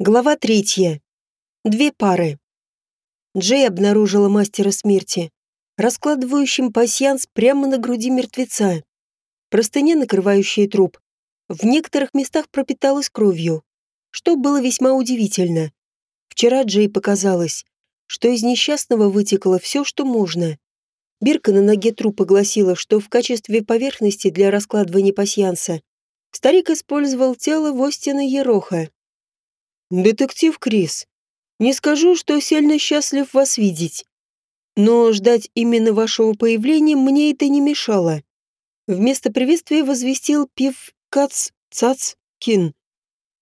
Глава третья. Две пары. Джей обнаружила мастера смерти, раскладывающим пасьянс прямо на груди мертвеца. Простыня, накрывающая труп, в некоторых местах пропиталась кровью, что было весьма удивительно. Вчера Джей показалось, что из несчастного вытекло все, что можно. Бирка на ноге трупа гласила, что в качестве поверхности для раскладывания пасьянса старик использовал тело Востина Ероха. «Детектив Крис, не скажу, что сильно счастлив вас видеть. Но ждать именно вашего появления мне это не мешало». Вместо приветствия возвестил Пив Кац Цац Кин.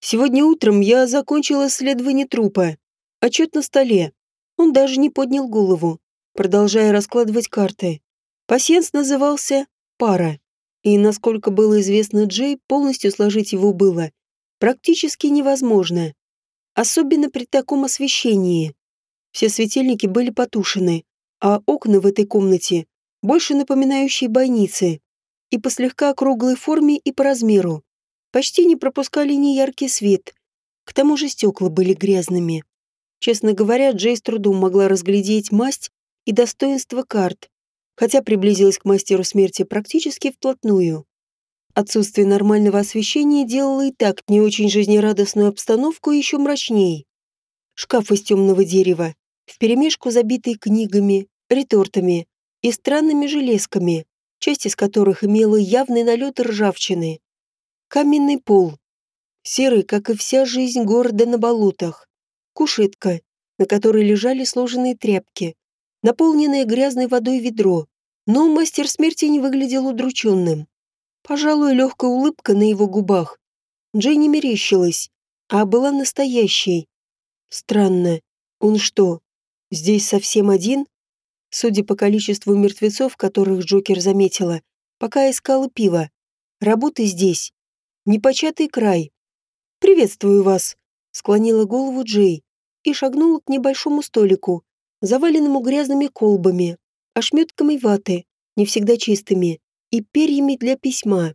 «Сегодня утром я закончил исследование трупа. Отчет на столе. Он даже не поднял голову, продолжая раскладывать карты. Пасьянс назывался «Пара». И, насколько было известно Джей, полностью сложить его было практически невозможно особенно при таком освещении. Все светильники были потушены, а окна в этой комнате больше напоминающие бойницы, и по слегка округлой форме и по размеру, почти не пропускали ни яркий свет. К тому же стекла были грязными. Честно говоря, Джей с трудом могла разглядеть масть и достоинство карт, хотя приблизилась к мастеру смерти практически вплотную. Отсутствие нормального освещения делало и так не очень жизнерадостную обстановку еще мрачней. Шкаф из темного дерева, вперемешку забитый книгами, ретортами и странными железками, часть из которых имела явный налет ржавчины. Каменный пол, серый, как и вся жизнь города на болотах. Кушетка, на которой лежали сложенные тряпки, наполненное грязной водой ведро. Но мастер смерти не выглядел удрученным. Пожалуй, легкая улыбка на его губах. Джей не мерещилась, а была настоящей. Странно, он что, здесь совсем один? Судя по количеству мертвецов, которых Джокер заметила, пока искала пиво. Работы здесь. Непочатый край. «Приветствую вас», — склонила голову Джей и шагнула к небольшому столику, заваленному грязными колбами, ошметками ваты, не всегда чистыми, и перьями для письма.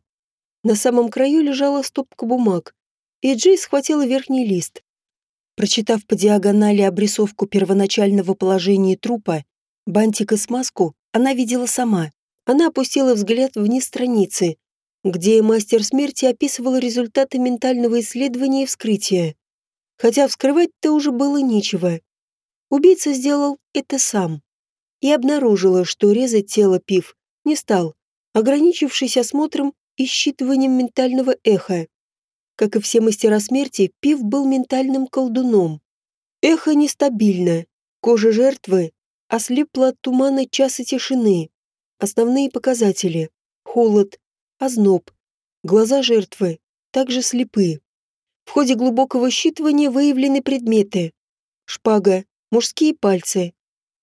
На самом краю лежала стопка бумаг, и Джей схватила верхний лист. Прочитав по диагонали обрисовку первоначального положения трупа, бантик и смазку она видела сама. Она опустила взгляд вниз страницы, где мастер смерти описывал результаты ментального исследования и вскрытия. Хотя вскрывать-то уже было нечего. Убийца сделал это сам. И обнаружила, что резать тело Пив не стал, ограничившись осмотром и считыванием ментального эха. Как и все мастера смерти, Пив был ментальным колдуном. Эхо нестабильно. Кожа жертвы ослепла от тумана часа тишины. Основные показатели – холод, озноб. Глаза жертвы также слепы. В ходе глубокого считывания выявлены предметы. Шпага, мужские пальцы.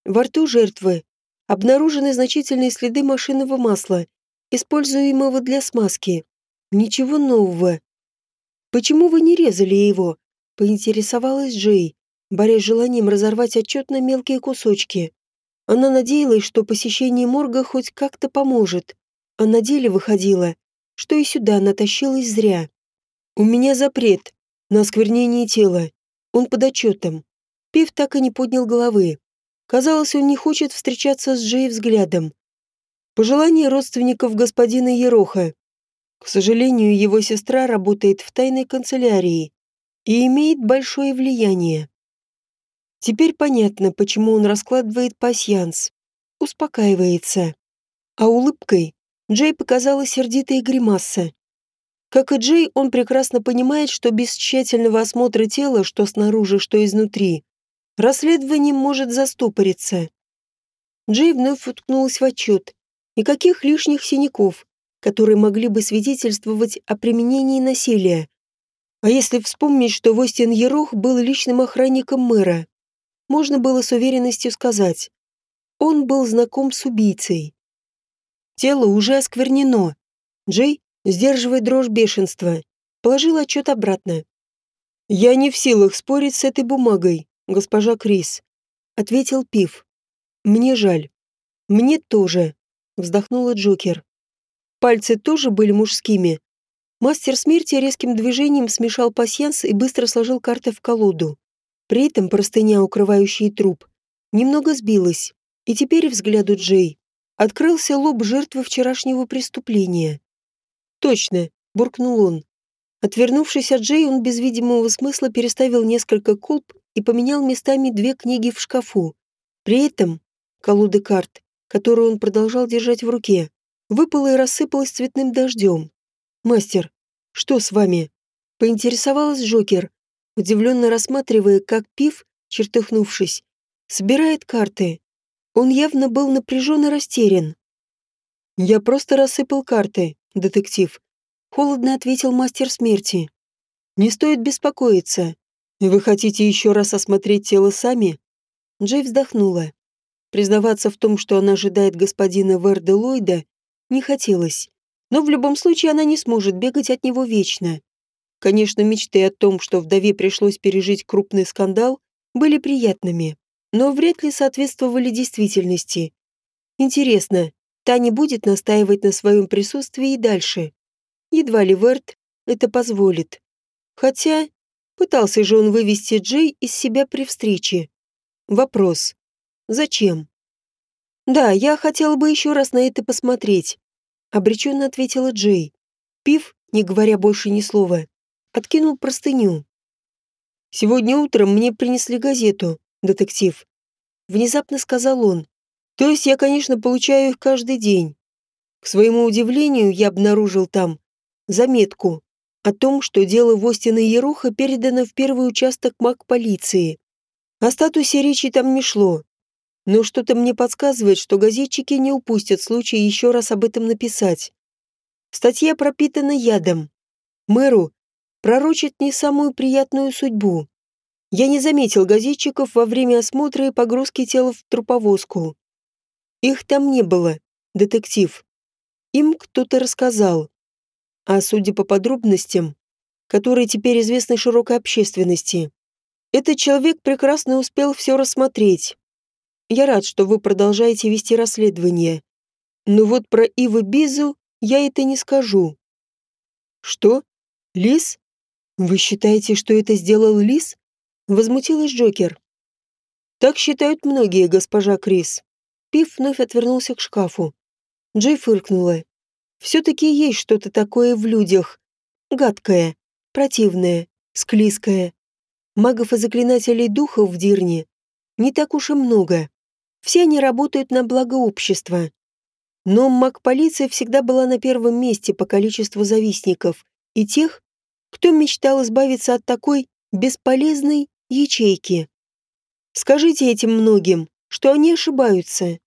Во рту жертвы обнаружены значительные следы машинного масла используемого для смазки. Ничего нового. Почему вы не резали его? Поинтересовалась Джей, борясь с желанием разорвать отчет на мелкие кусочки. Она надеялась, что посещение морга хоть как-то поможет, а на деле выходило, что и сюда она тащилась зря. «У меня запрет на осквернение тела. Он под отчетом». Пив так и не поднял головы. Казалось, он не хочет встречаться с Джей взглядом. Пожелание родственников господина Ероха. К сожалению, его сестра работает в тайной канцелярии и имеет большое влияние. Теперь понятно, почему он раскладывает пасьянс. Успокаивается. А улыбкой Джей показала сердитая гримаса. Как и Джей, он прекрасно понимает, что без тщательного осмотра тела, что снаружи, что изнутри, расследование может застопориться. Джей вновь уткнулась в отчет Никаких лишних синяков, которые могли бы свидетельствовать о применении насилия. А если вспомнить, что Востин Ерох был личным охранником мэра, можно было с уверенностью сказать, он был знаком с убийцей. Тело уже осквернено. Джей, сдерживая дрожь бешенства, положил отчет обратно. «Я не в силах спорить с этой бумагой, госпожа Крис», — ответил Пив. «Мне жаль. Мне тоже вздохнула Джокер. Пальцы тоже были мужскими. Мастер смерти резким движением смешал пасьянс и быстро сложил карты в колоду. При этом простыня, укрывающая труп, немного сбилась, и теперь взгляду Джей открылся лоб жертвы вчерашнего преступления. «Точно», — буркнул он. Отвернувшись от Джей, он без видимого смысла переставил несколько колб и поменял местами две книги в шкафу. При этом колода карт, которую он продолжал держать в руке, выпала и рассыпалась цветным дождем. «Мастер, что с вами?» — поинтересовалась Джокер, удивленно рассматривая, как Пив, чертыхнувшись, собирает карты. Он явно был напряжен и растерян. «Я просто рассыпал карты, детектив», — холодно ответил мастер смерти. «Не стоит беспокоиться. Вы хотите еще раз осмотреть тело сами?» Джей вздохнула. Признаваться в том, что она ожидает господина Верда Ллойда, не хотелось. Но в любом случае она не сможет бегать от него вечно. Конечно, мечты о том, что вдове пришлось пережить крупный скандал, были приятными но вряд ли соответствовали действительности. Интересно, та не будет настаивать на своем присутствии и дальше. Едва ли Верт это позволит. Хотя, пытался же он вывести Джей из себя при встрече. Вопрос. Зачем? Да, я хотела бы еще раз на это посмотреть. Обреченно ответила Джей. Пив, не говоря больше ни слова, откинул простыню. Сегодня утром мне принесли газету детектив. Внезапно сказал он. То есть я, конечно, получаю их каждый день. К своему удивлению, я обнаружил там заметку о том, что дело Востина Еруха передано в первый участок маг полиции. О статусе речи там не шло. Но что-то мне подсказывает, что газетчики не упустят случай еще раз об этом написать. Статья пропитана ядом. Мэру пророчит не самую приятную судьбу. Я не заметил газетчиков во время осмотра и погрузки тела в труповозку. Их там не было, детектив. Им кто-то рассказал. А судя по подробностям, которые теперь известны широкой общественности, этот человек прекрасно успел все рассмотреть. Я рад, что вы продолжаете вести расследование. Но вот про Ивы Бизу я это не скажу. Что? Лис? Вы считаете, что это сделал Лис? Возмутилась Джокер. Так считают многие, госпожа Крис. Пив вновь отвернулся к шкафу. Джей фыркнула. Все-таки есть что-то такое в людях. Гадкое, противное, склизкое. Магов и заклинателей духов в Дирне не так уж и много. Все они работают на благо общества. Но маг-полиция всегда была на первом месте по количеству завистников и тех, кто мечтал избавиться от такой бесполезной ячейки. Скажите этим многим, что они ошибаются.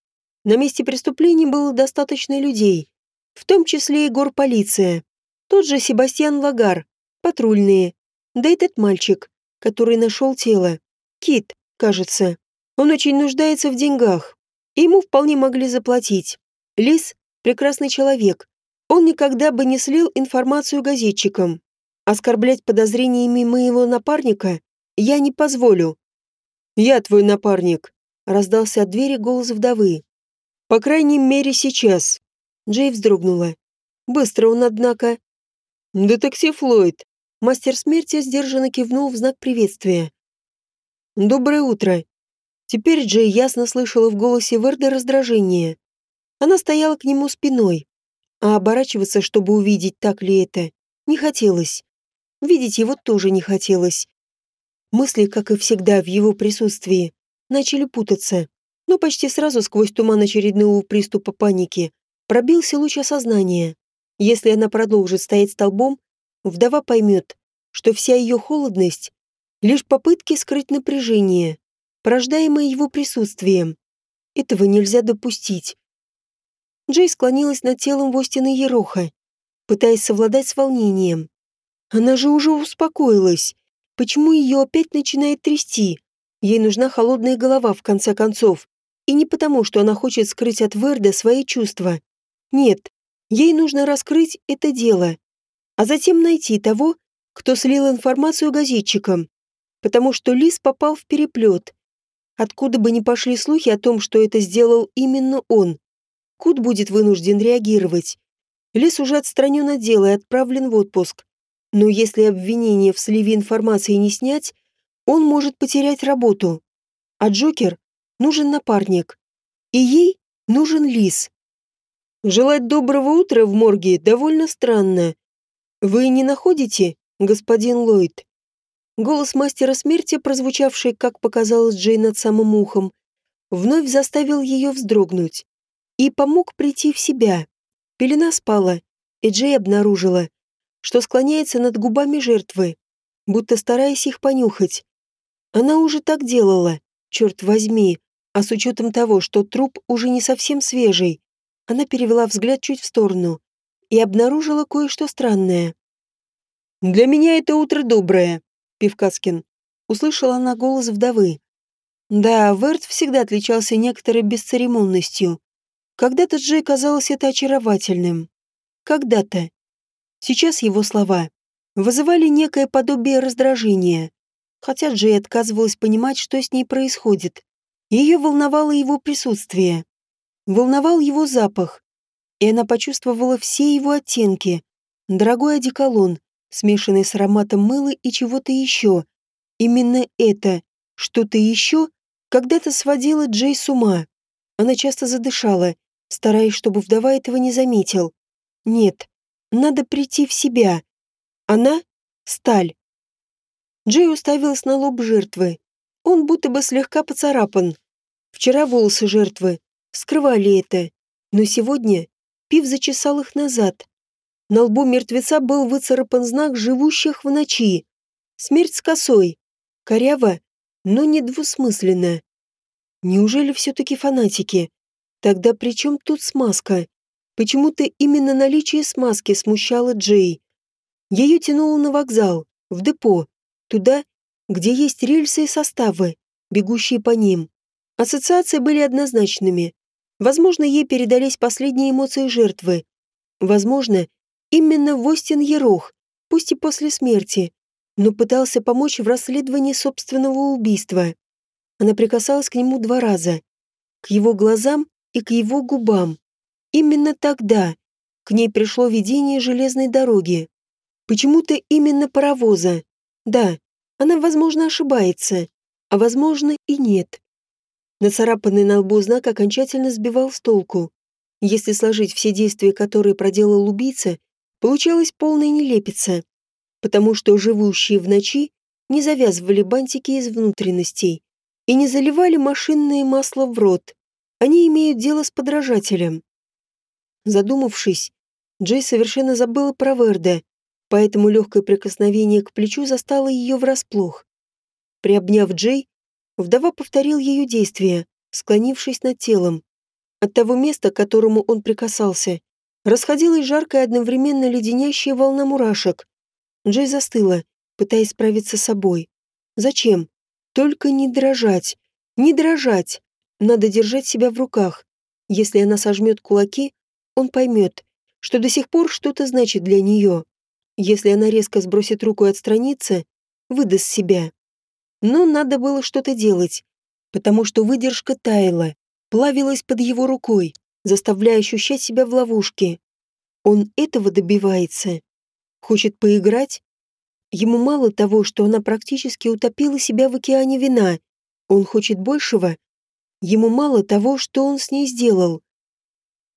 На месте преступления было достаточно людей, в том числе и горполиция. Тот же Себастьян Лагар, патрульные, да этот мальчик, который нашел тело. Кит, кажется. Он очень нуждается в деньгах. И ему вполне могли заплатить. Лис – прекрасный человек. Он никогда бы не слил информацию газетчикам. Оскорблять подозрениями моего напарника я не позволю. Я твой напарник, раздался от двери голос вдовы. По крайней мере, сейчас. Джей вздрогнула. Быстро он, однако. Детектив Ллойд. Мастер смерти сдержанно кивнул в знак приветствия. Доброе утро. Теперь Джей ясно слышала в голосе Верда раздражение. Она стояла к нему спиной, а оборачиваться, чтобы увидеть, так ли это, не хотелось. Видеть его тоже не хотелось. Мысли, как и всегда в его присутствии, начали путаться, но почти сразу сквозь туман очередного приступа паники пробился луч осознания. Если она продолжит стоять столбом, вдова поймет, что вся ее холодность — лишь попытки скрыть напряжение, порождаемое его присутствием. Этого нельзя допустить. Джей склонилась над телом Востина Ероха, пытаясь совладать с волнением. Она же уже успокоилась. Почему ее опять начинает трясти? Ей нужна холодная голова, в конце концов. И не потому, что она хочет скрыть от Верда свои чувства. Нет, ей нужно раскрыть это дело. А затем найти того, кто слил информацию газетчикам. Потому что Лис попал в переплет. Откуда бы ни пошли слухи о том, что это сделал именно он. Кут будет вынужден реагировать. Лис уже отстранен от дела и отправлен в отпуск. Но если обвинение в сливе информации не снять, он может потерять работу. А Джокер нужен напарник. И ей нужен лис. Желать доброго утра в морге довольно странно. Вы не находите, господин Ллойд? Голос мастера смерти, прозвучавший, как показалось Джей над самым ухом, вновь заставил ее вздрогнуть и помог прийти в себя. Пелена спала, и Джей обнаружила, что склоняется над губами жертвы, будто стараясь их понюхать. Она уже так делала, черт возьми, а с учетом того, что труп уже не совсем свежий, она перевела взгляд чуть в сторону и обнаружила кое-что странное. «Для меня это утро доброе», — Пивкаскин. Услышала она голос вдовы. Да, Верт всегда отличался некоторой бесцеремонностью. Когда-то Джей казалось это очаровательным. Когда-то. Сейчас его слова вызывали некое подобие раздражения, хотя Джей отказывалась понимать, что с ней происходит. Ее волновало его присутствие. Волновал его запах, и она почувствовала все его оттенки. Дорогой одеколон, смешанный с ароматом мыла и чего-то еще. Именно это, что-то еще, когда-то сводило Джей с ума. Она часто задышала, стараясь, чтобы вдова этого не заметил. Нет, надо прийти в себя. Она — сталь. Джей уставилась на лоб жертвы. Он будто бы слегка поцарапан. Вчера волосы жертвы скрывали это, но сегодня Пив зачесал их назад. На лбу мертвеца был выцарапан знак живущих в ночи. Смерть с косой. Коряво, но недвусмысленно. Неужели все-таки фанатики? Тогда при чем тут смазка? Почему-то именно наличие смазки смущало Джей. Ее тянуло на вокзал, в депо, туда, где есть рельсы и составы, бегущие по ним. Ассоциации были однозначными. Возможно, ей передались последние эмоции жертвы. Возможно, именно Востин Ерох, пусть и после смерти, но пытался помочь в расследовании собственного убийства. Она прикасалась к нему два раза. К его глазам и к его губам. Именно тогда к ней пришло видение железной дороги. Почему-то именно паровоза. Да, она, возможно, ошибается, а возможно и нет. Нацарапанный на лбу знак окончательно сбивал с толку. Если сложить все действия, которые проделал убийца, получалась полная нелепица потому что живущие в ночи не завязывали бантики из внутренностей и не заливали машинное масло в рот. Они имеют дело с подражателем. Задумавшись, Джей совершенно забыла про Верда, поэтому легкое прикосновение к плечу застало ее врасплох. Приобняв Джей, вдова повторил ее действия, склонившись над телом. От того места, к которому он прикасался, расходилась жаркая одновременно леденящая волна мурашек, Джей застыла, пытаясь справиться с собой. Зачем? Только не дрожать. Не дрожать. Надо держать себя в руках. Если она сожмет кулаки, он поймет, что до сих пор что-то значит для нее. Если она резко сбросит руку и отстранится, выдаст себя. Но надо было что-то делать, потому что выдержка таяла, плавилась под его рукой, заставляя ощущать себя в ловушке. Он этого добивается. Хочет поиграть? Ему мало того, что она практически утопила себя в океане вина. Он хочет большего. Ему мало того, что он с ней сделал.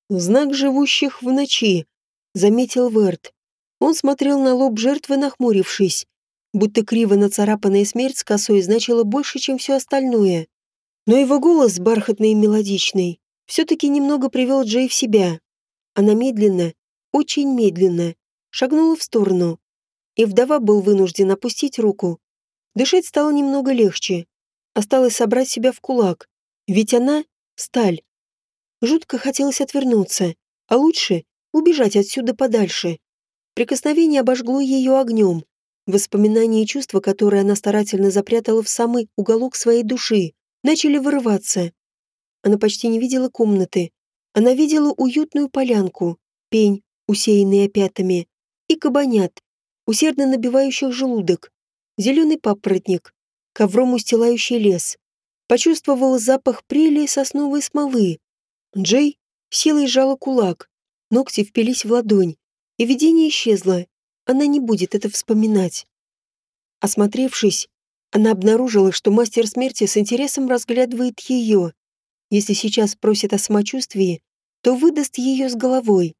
«Знак живущих в ночи», — заметил Верт. Он смотрел на лоб жертвы, нахмурившись, будто криво нацарапанная смерть с косой значила больше, чем все остальное. Но его голос, бархатный и мелодичный, все-таки немного привел Джей в себя. Она медленно, очень медленно, шагнула в сторону, и вдова был вынужден опустить руку. Дышать стало немного легче. Осталось собрать себя в кулак, ведь она — сталь. Жутко хотелось отвернуться, а лучше убежать отсюда подальше. Прикосновение обожгло ее огнем. Воспоминания и чувства, которые она старательно запрятала в самый уголок своей души, начали вырываться. Она почти не видела комнаты. Она видела уютную полянку, пень, усеянный опятами, и кабанят, усердно набивающих желудок, зеленый папоротник, ковром устилающий лес. Почувствовала запах прели и сосновой смолы. Джей силой сжала кулак. Ногти впились в ладонь, и видение исчезло. Она не будет это вспоминать. Осмотревшись, она обнаружила, что мастер смерти с интересом разглядывает ее. Если сейчас спросит о самочувствии, то выдаст ее с головой.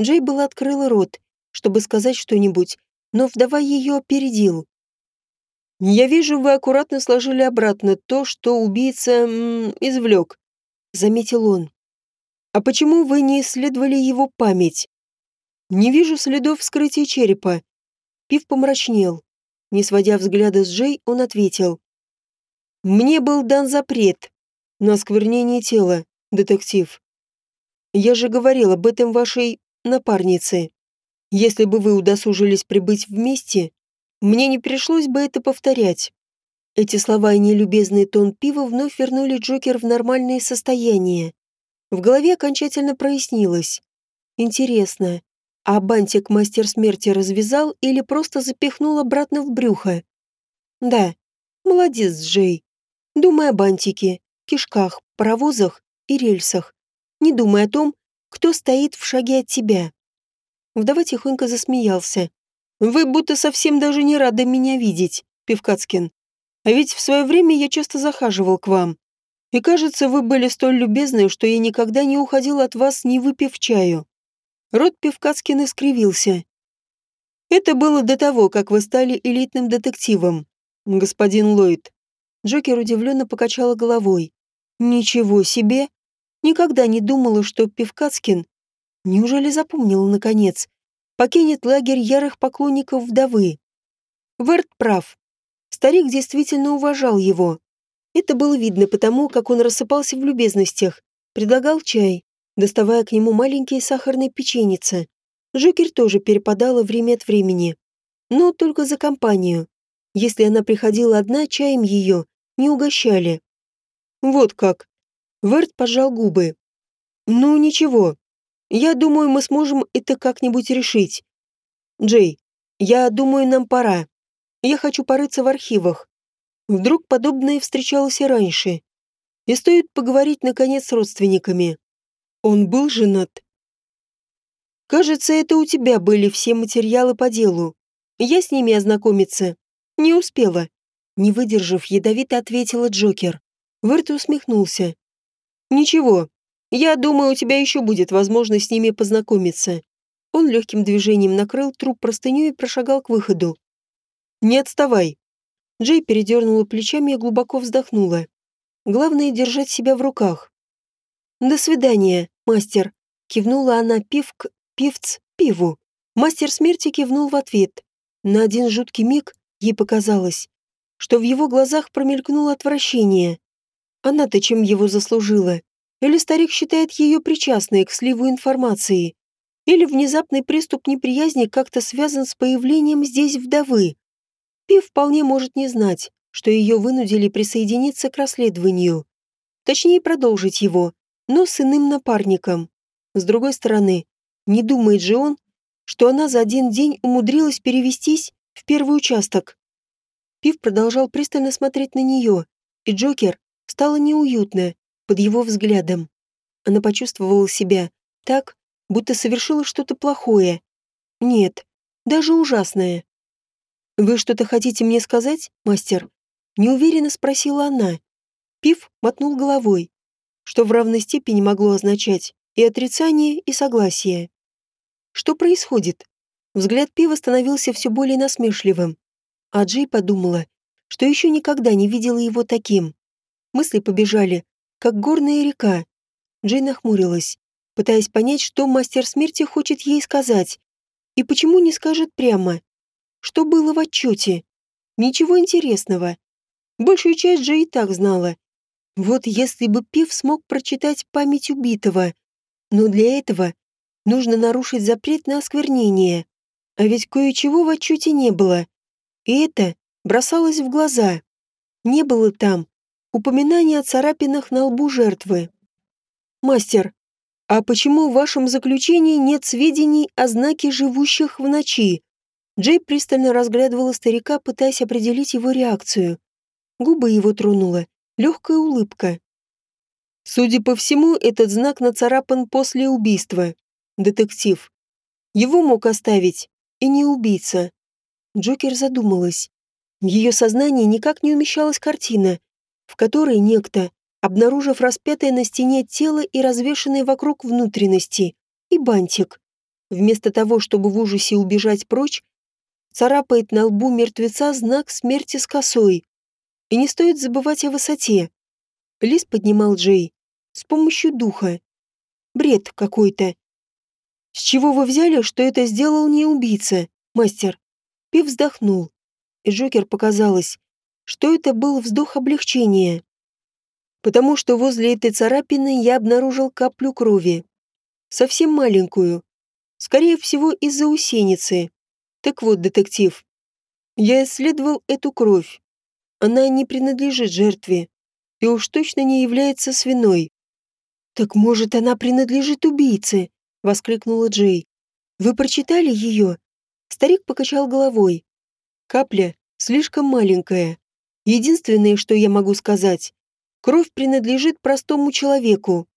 Джей была открыла рот, чтобы сказать что-нибудь, но вдова ее опередил. «Я вижу, вы аккуратно сложили обратно то, что убийца м, извлек», — заметил он. «А почему вы не исследовали его память?» «Не вижу следов вскрытия черепа». Пив помрачнел. Не сводя взгляда с Джей, он ответил. «Мне был дан запрет на осквернение тела, детектив. Я же говорил об этом вашей напарнице. Если бы вы удосужились прибыть вместе, мне не пришлось бы это повторять. Эти слова и нелюбезный тон пива вновь вернули Джокер в нормальное состояние. В голове окончательно прояснилось. Интересно, а бантик мастер смерти развязал или просто запихнул обратно в брюхо? Да, молодец, Джей. Думай о бантике, кишках, паровозах и рельсах. Не думай о том, кто стоит в шаге от тебя. Вдова тихонько засмеялся. «Вы будто совсем даже не рады меня видеть, Певкацкин. А ведь в свое время я часто захаживал к вам. И кажется, вы были столь любезны, что я никогда не уходил от вас, не выпив чаю». Рот Певкацкина скривился. «Это было до того, как вы стали элитным детективом, господин Ллойд». Джокер удивленно покачала головой. «Ничего себе! Никогда не думала, что Певкацкин Неужели запомнил, наконец? Покинет лагерь ярых поклонников вдовы. Верт прав. Старик действительно уважал его. Это было видно потому, как он рассыпался в любезностях, предлагал чай, доставая к нему маленькие сахарные печеницы. Жокер тоже перепадала время от времени. Но только за компанию. Если она приходила одна, чаем ее не угощали. Вот как. Верт пожал губы. Ну, ничего. Я думаю, мы сможем это как-нибудь решить. Джей, я думаю, нам пора. Я хочу порыться в архивах. Вдруг подобное встречалось и раньше. И стоит поговорить, наконец, с родственниками. Он был женат. Кажется, это у тебя были все материалы по делу. Я с ними ознакомиться. Не успела. Не выдержав, ядовито ответила Джокер. Верт усмехнулся. Ничего, я думаю, у тебя еще будет возможность с ними познакомиться. Он легким движением накрыл труп простыней и прошагал к выходу. Не отставай. Джей передернула плечами и глубоко вздохнула. Главное держать себя в руках. До свидания, мастер. Кивнула она пив к пивц пиву. Мастер смерти кивнул в ответ. На один жуткий миг ей показалось, что в его глазах промелькнуло отвращение. Она-то чем его заслужила? Или старик считает ее причастной к сливу информации? Или внезапный приступ неприязни как-то связан с появлением здесь вдовы? Пив вполне может не знать, что ее вынудили присоединиться к расследованию. Точнее, продолжить его, но с иным напарником. С другой стороны, не думает же он, что она за один день умудрилась перевестись в первый участок. Пив продолжал пристально смотреть на нее, и Джокер стало неуютно, под его взглядом. Она почувствовала себя так, будто совершила что-то плохое. Нет, даже ужасное. «Вы что-то хотите мне сказать, мастер?» Неуверенно спросила она. Пив мотнул головой, что в равной степени могло означать и отрицание, и согласие. Что происходит? Взгляд Пива становился все более насмешливым. А Джей подумала, что еще никогда не видела его таким. Мысли побежали как горная река. Джейн нахмурилась, пытаясь понять, что мастер смерти хочет ей сказать. И почему не скажет прямо? Что было в отчете? Ничего интересного. Большую часть же и так знала. Вот если бы Пив смог прочитать память убитого. Но для этого нужно нарушить запрет на осквернение. А ведь кое-чего в отчете не было. И это бросалось в глаза. Не было там упоминание о царапинах на лбу жертвы. «Мастер, а почему в вашем заключении нет сведений о знаке живущих в ночи?» Джей пристально разглядывала старика, пытаясь определить его реакцию. Губы его тронула легкая улыбка. Судя по всему, этот знак нацарапан после убийства. детектив. Его мог оставить и не убийца. Джокер задумалась. Ее сознании никак не умещалась картина, в которой некто, обнаружив распятое на стене тело и развешанное вокруг внутренности, и бантик, вместо того, чтобы в ужасе убежать прочь, царапает на лбу мертвеца знак смерти с косой. И не стоит забывать о высоте. Лис поднимал Джей с помощью духа. Бред какой-то. С чего вы взяли, что это сделал не убийца, мастер? Пив вздохнул и Джокер показалось, что это был вздох облегчения. Потому что возле этой царапины я обнаружил каплю крови. Совсем маленькую. Скорее всего, из-за усеницы. Так вот, детектив, я исследовал эту кровь. Она не принадлежит жертве и уж точно не является свиной. «Так, может, она принадлежит убийце?» — воскликнула Джей. «Вы прочитали ее?» Старик покачал головой. Капля слишком маленькая. Единственное, что я могу сказать, кровь принадлежит простому человеку,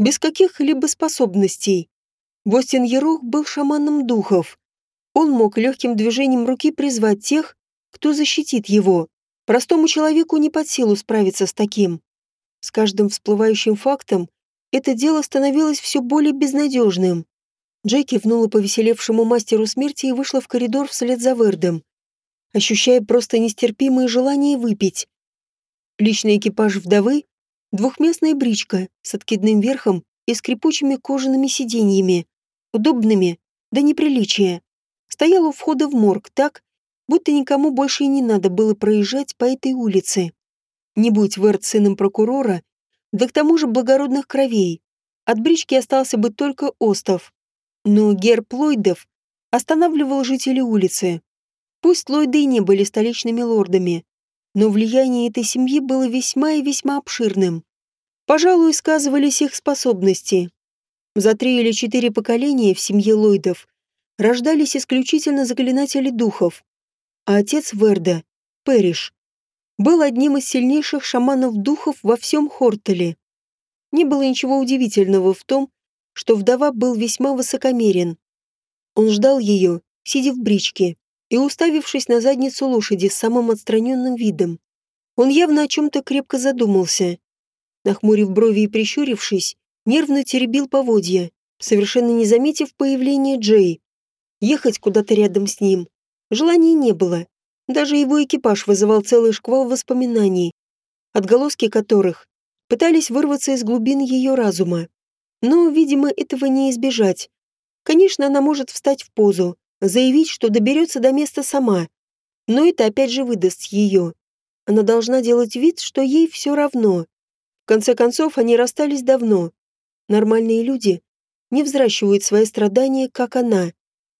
без каких-либо способностей. Бостин Ерох был шаманом духов. Он мог легким движением руки призвать тех, кто защитит его. Простому человеку не под силу справиться с таким. С каждым всплывающим фактом это дело становилось все более безнадежным. Джей кивнула повеселевшему мастеру смерти и вышла в коридор вслед за Вердом ощущая просто нестерпимое желание выпить. Личный экипаж вдовы — двухместная бричка с откидным верхом и скрипучими кожаными сиденьями, удобными до неприличия. Стоял у входа в морг так, будто никому больше и не надо было проезжать по этой улице. Не будь Верт сыном прокурора, да к тому же благородных кровей, от брички остался бы только остов. Но герб Ллойдов останавливал жителей улицы. Пусть Ллойды и не были столичными лордами, но влияние этой семьи было весьма и весьма обширным. Пожалуй, сказывались их способности. За три или четыре поколения в семье Ллойдов рождались исключительно заклинатели духов, а отец Верда, Пэриш, был одним из сильнейших шаманов духов во всем Хортеле. Не было ничего удивительного в том, что вдова был весьма высокомерен. Он ждал ее, сидя в бричке, и уставившись на задницу лошади с самым отстраненным видом. Он явно о чем-то крепко задумался. Нахмурив брови и прищурившись, нервно теребил поводья, совершенно не заметив появления Джей. Ехать куда-то рядом с ним желания не было. Даже его экипаж вызывал целый шквал воспоминаний, отголоски которых пытались вырваться из глубин ее разума. Но, видимо, этого не избежать. Конечно, она может встать в позу, заявить, что доберется до места сама. Но это опять же выдаст ее. Она должна делать вид, что ей все равно. В конце концов, они расстались давно. Нормальные люди не взращивают свои страдания, как она.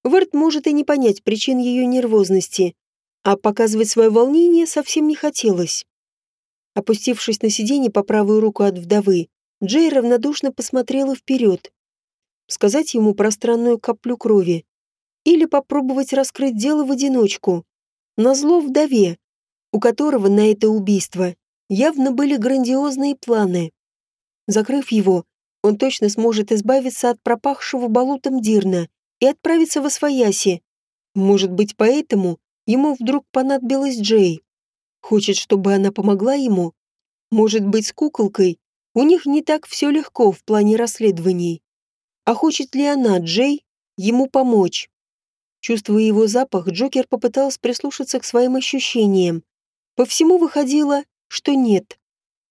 Верт может и не понять причин ее нервозности, а показывать свое волнение совсем не хотелось. Опустившись на сиденье по правую руку от вдовы, Джей равнодушно посмотрела вперед. Сказать ему про странную каплю крови или попробовать раскрыть дело в одиночку. Назло вдове, у которого на это убийство явно были грандиозные планы. Закрыв его, он точно сможет избавиться от пропахшего болотом Дирна и отправиться в Освояси. Может быть, поэтому ему вдруг понадобилась Джей. Хочет, чтобы она помогла ему? Может быть, с куколкой? У них не так все легко в плане расследований. А хочет ли она, Джей, ему помочь? Чувствуя его запах, Джокер попытался прислушаться к своим ощущениям. По всему выходило, что нет.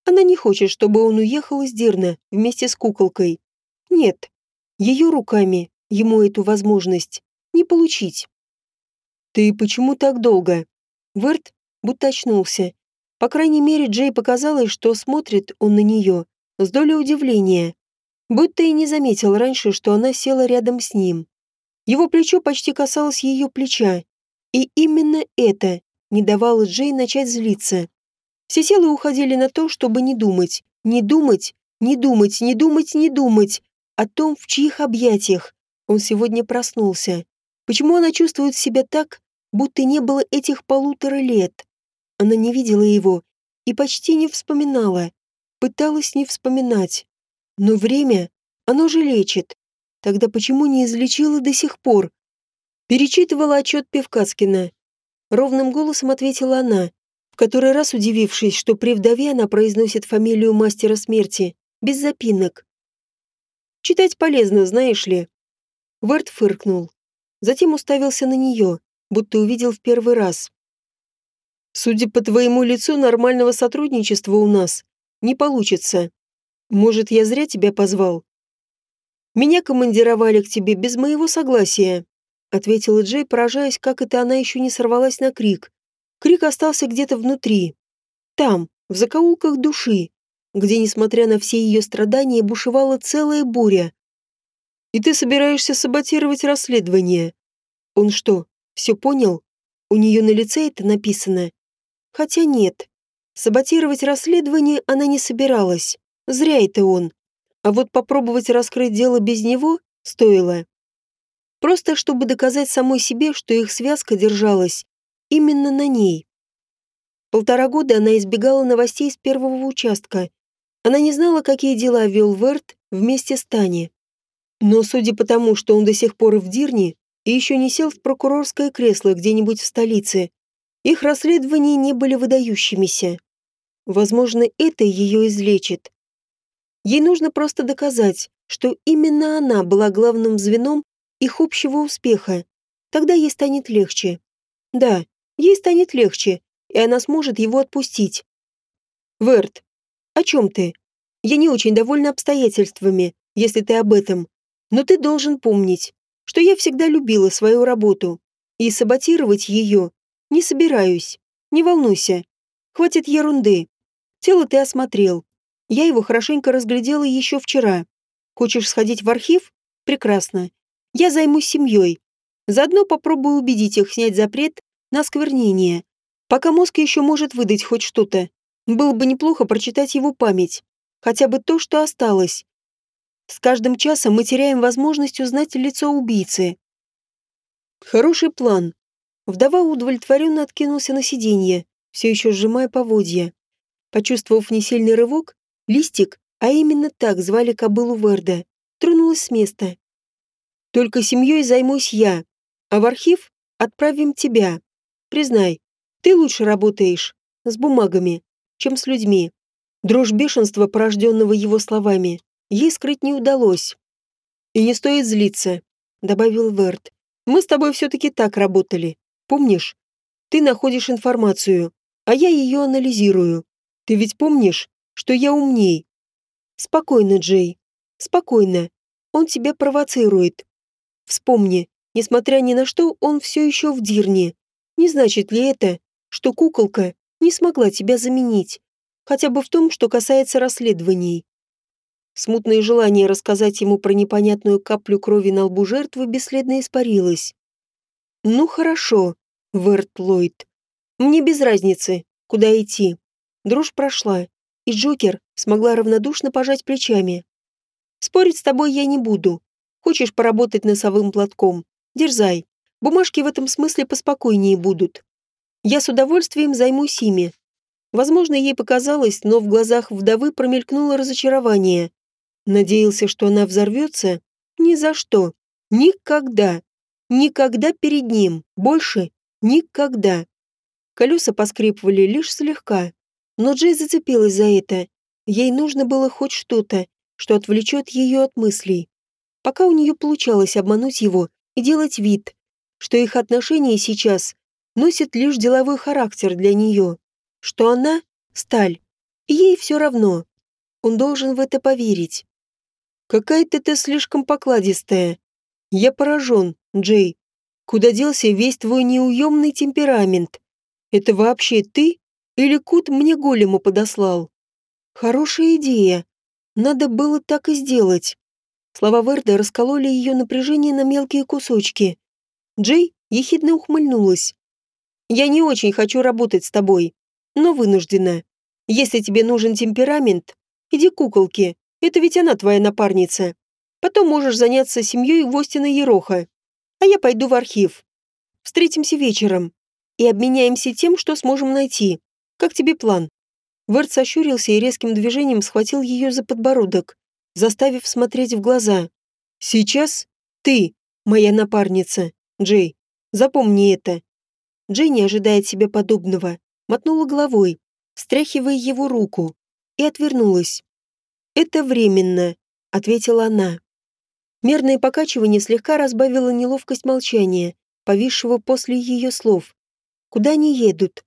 Она не хочет, чтобы он уехал из Дирна вместе с куколкой. Нет. Ее руками ему эту возможность не получить. «Ты почему так долго?» Верт будто очнулся. По крайней мере, Джей показалось, что смотрит он на нее с долей удивления. Будто и не заметил раньше, что она села рядом с ним. Его плечо почти касалось ее плеча, и именно это не давало Джей начать злиться. Все силы уходили на то, чтобы не думать, не думать, не думать, не думать, не думать о том, в чьих объятиях он сегодня проснулся. Почему она чувствует себя так, будто не было этих полутора лет? Она не видела его и почти не вспоминала, пыталась не вспоминать. Но время, оно же лечит. Тогда почему не излечила до сих пор? Перечитывала отчет Певкацкина. Ровным голосом ответила она, в который раз удивившись, что при вдове она произносит фамилию мастера смерти, без запинок. «Читать полезно, знаешь ли». Верт фыркнул. Затем уставился на нее, будто увидел в первый раз. «Судя по твоему лицу, нормального сотрудничества у нас не получится. Может, я зря тебя позвал?» «Меня командировали к тебе без моего согласия», ответила Джей, поражаясь, как это она еще не сорвалась на крик. Крик остался где-то внутри. Там, в закоулках души, где, несмотря на все ее страдания, бушевала целая буря. «И ты собираешься саботировать расследование?» Он что, все понял? У нее на лице это написано. Хотя нет. Саботировать расследование она не собиралась. Зря это он. А вот попробовать раскрыть дело без него стоило. Просто чтобы доказать самой себе, что их связка держалась именно на ней. Полтора года она избегала новостей с первого участка. Она не знала, какие дела вел Верт вместе с Тани. Но судя по тому, что он до сих пор в Дирне и еще не сел в прокурорское кресло где-нибудь в столице, их расследования не были выдающимися. Возможно, это ее излечит. Ей нужно просто доказать, что именно она была главным звеном их общего успеха. Тогда ей станет легче. Да, ей станет легче, и она сможет его отпустить. Верт, о чем ты? Я не очень довольна обстоятельствами, если ты об этом. Но ты должен помнить, что я всегда любила свою работу, и саботировать ее не собираюсь. Не волнуйся. Хватит ерунды. Тело ты осмотрел. Я его хорошенько разглядела еще вчера. Хочешь сходить в архив? Прекрасно. Я займусь семьей. Заодно попробую убедить их снять запрет на сквернение. Пока мозг еще может выдать хоть что-то. Было бы неплохо прочитать его память. Хотя бы то, что осталось. С каждым часом мы теряем возможность узнать лицо убийцы. Хороший план. Вдова удовлетворенно откинулся на сиденье, все еще сжимая поводья. Почувствовав несильный рывок, Листик, а именно так звали кобылу Верда, тронулась с места. Только семьей займусь я, а в архив отправим тебя. Признай, ты лучше работаешь с бумагами, чем с людьми. Дрожь бешенства, порожденного его словами, ей скрыть не удалось. «И не стоит злиться», — добавил Верт. «Мы с тобой все-таки так работали. Помнишь? Ты находишь информацию, а я ее анализирую. Ты ведь помнишь, что я умней?» «Спокойно, Джей. Спокойно. Он тебя провоцирует. Вспомни, несмотря ни на что, он все еще в Дирне. Не значит ли это, что куколка не смогла тебя заменить? Хотя бы в том, что касается расследований. Смутное желание рассказать ему про непонятную каплю крови на лбу жертвы бесследно испарилось. «Ну хорошо, Верт Ллойд. Мне без разницы, куда идти. Дрожь прошла, и Джокер смогла равнодушно пожать плечами. Спорить с тобой я не буду. Хочешь поработать носовым платком? Дерзай. Бумажки в этом смысле поспокойнее будут. Я с удовольствием займусь ими. Возможно, ей показалось, но в глазах вдовы промелькнуло разочарование. Надеялся, что она взорвется? Ни за что. Никогда. Никогда перед ним. Больше никогда. Колеса поскрипывали лишь слегка. Но Джей зацепилась за это. Ей нужно было хоть что-то, что отвлечет ее от мыслей пока у нее получалось обмануть его и делать вид, что их отношения сейчас носят лишь деловой характер для нее, что она — сталь, и ей все равно. Он должен в это поверить. «Какая-то ты слишком покладистая. Я поражен, Джей. Куда делся весь твой неуемный темперамент? Это вообще ты или Кут мне голему подослал?» «Хорошая идея. Надо было так и сделать». Слова Верда раскололи ее напряжение на мелкие кусочки. Джей ехидно ухмыльнулась. «Я не очень хочу работать с тобой, но вынуждена. Если тебе нужен темперамент, иди к куколке, это ведь она твоя напарница. Потом можешь заняться семьей Востина Ероха, а я пойду в архив. Встретимся вечером и обменяемся тем, что сможем найти. Как тебе план?» Верт сощурился и резким движением схватил ее за подбородок заставив смотреть в глаза. Сейчас ты, моя напарница, Джей. Запомни это. Джей не ожидает себе подобного. Мотнула головой, стряхивая его руку, и отвернулась. «Это временно», — ответила она. Мерное покачивание слегка разбавило неловкость молчания, повисшего после ее слов. «Куда они едут?»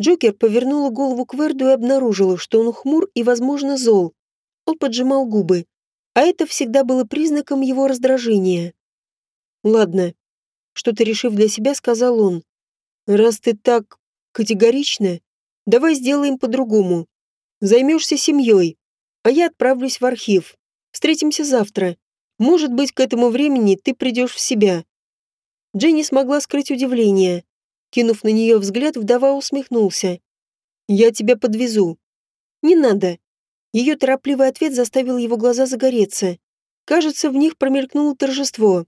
Джокер повернула голову к Верду и обнаружила, что он хмур и, возможно, зол. Он поджимал губы, а это всегда было признаком его раздражения. «Ладно», — что-то решив для себя, сказал он. «Раз ты так категорична, давай сделаем по-другому. Займешься семьей, а я отправлюсь в архив. Встретимся завтра. Может быть, к этому времени ты придешь в себя». Дженни смогла скрыть удивление. Кинув на нее взгляд, вдова усмехнулся. «Я тебя подвезу». «Не надо». Ее торопливый ответ заставил его глаза загореться. Кажется, в них промелькнуло торжество.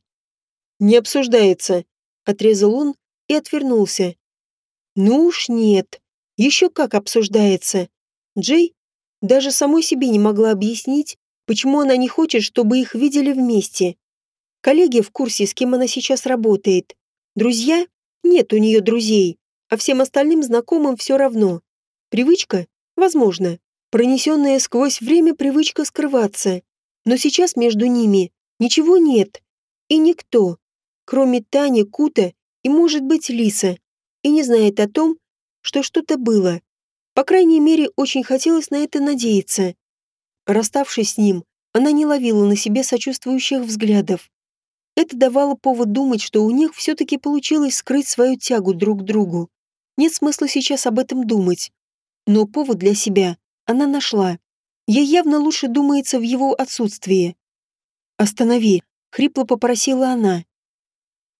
«Не обсуждается», — отрезал он и отвернулся. «Ну уж нет. Еще как обсуждается. Джей даже самой себе не могла объяснить, почему она не хочет, чтобы их видели вместе. Коллеги в курсе, с кем она сейчас работает. Друзья? Нет у нее друзей, а всем остальным знакомым все равно. Привычка? Возможно. Пронесенная сквозь время привычка скрываться. Но сейчас между ними ничего нет. И никто, кроме Тани, Кута и, может быть, Лиса, и не знает о том, что что-то было. По крайней мере, очень хотелось на это надеяться. Расставшись с ним, она не ловила на себе сочувствующих взглядов. Это давало повод думать, что у них все-таки получилось скрыть свою тягу друг к другу. Нет смысла сейчас об этом думать. Но повод для себя она нашла. Ей явно лучше думается в его отсутствии. «Останови», — хрипло попросила она.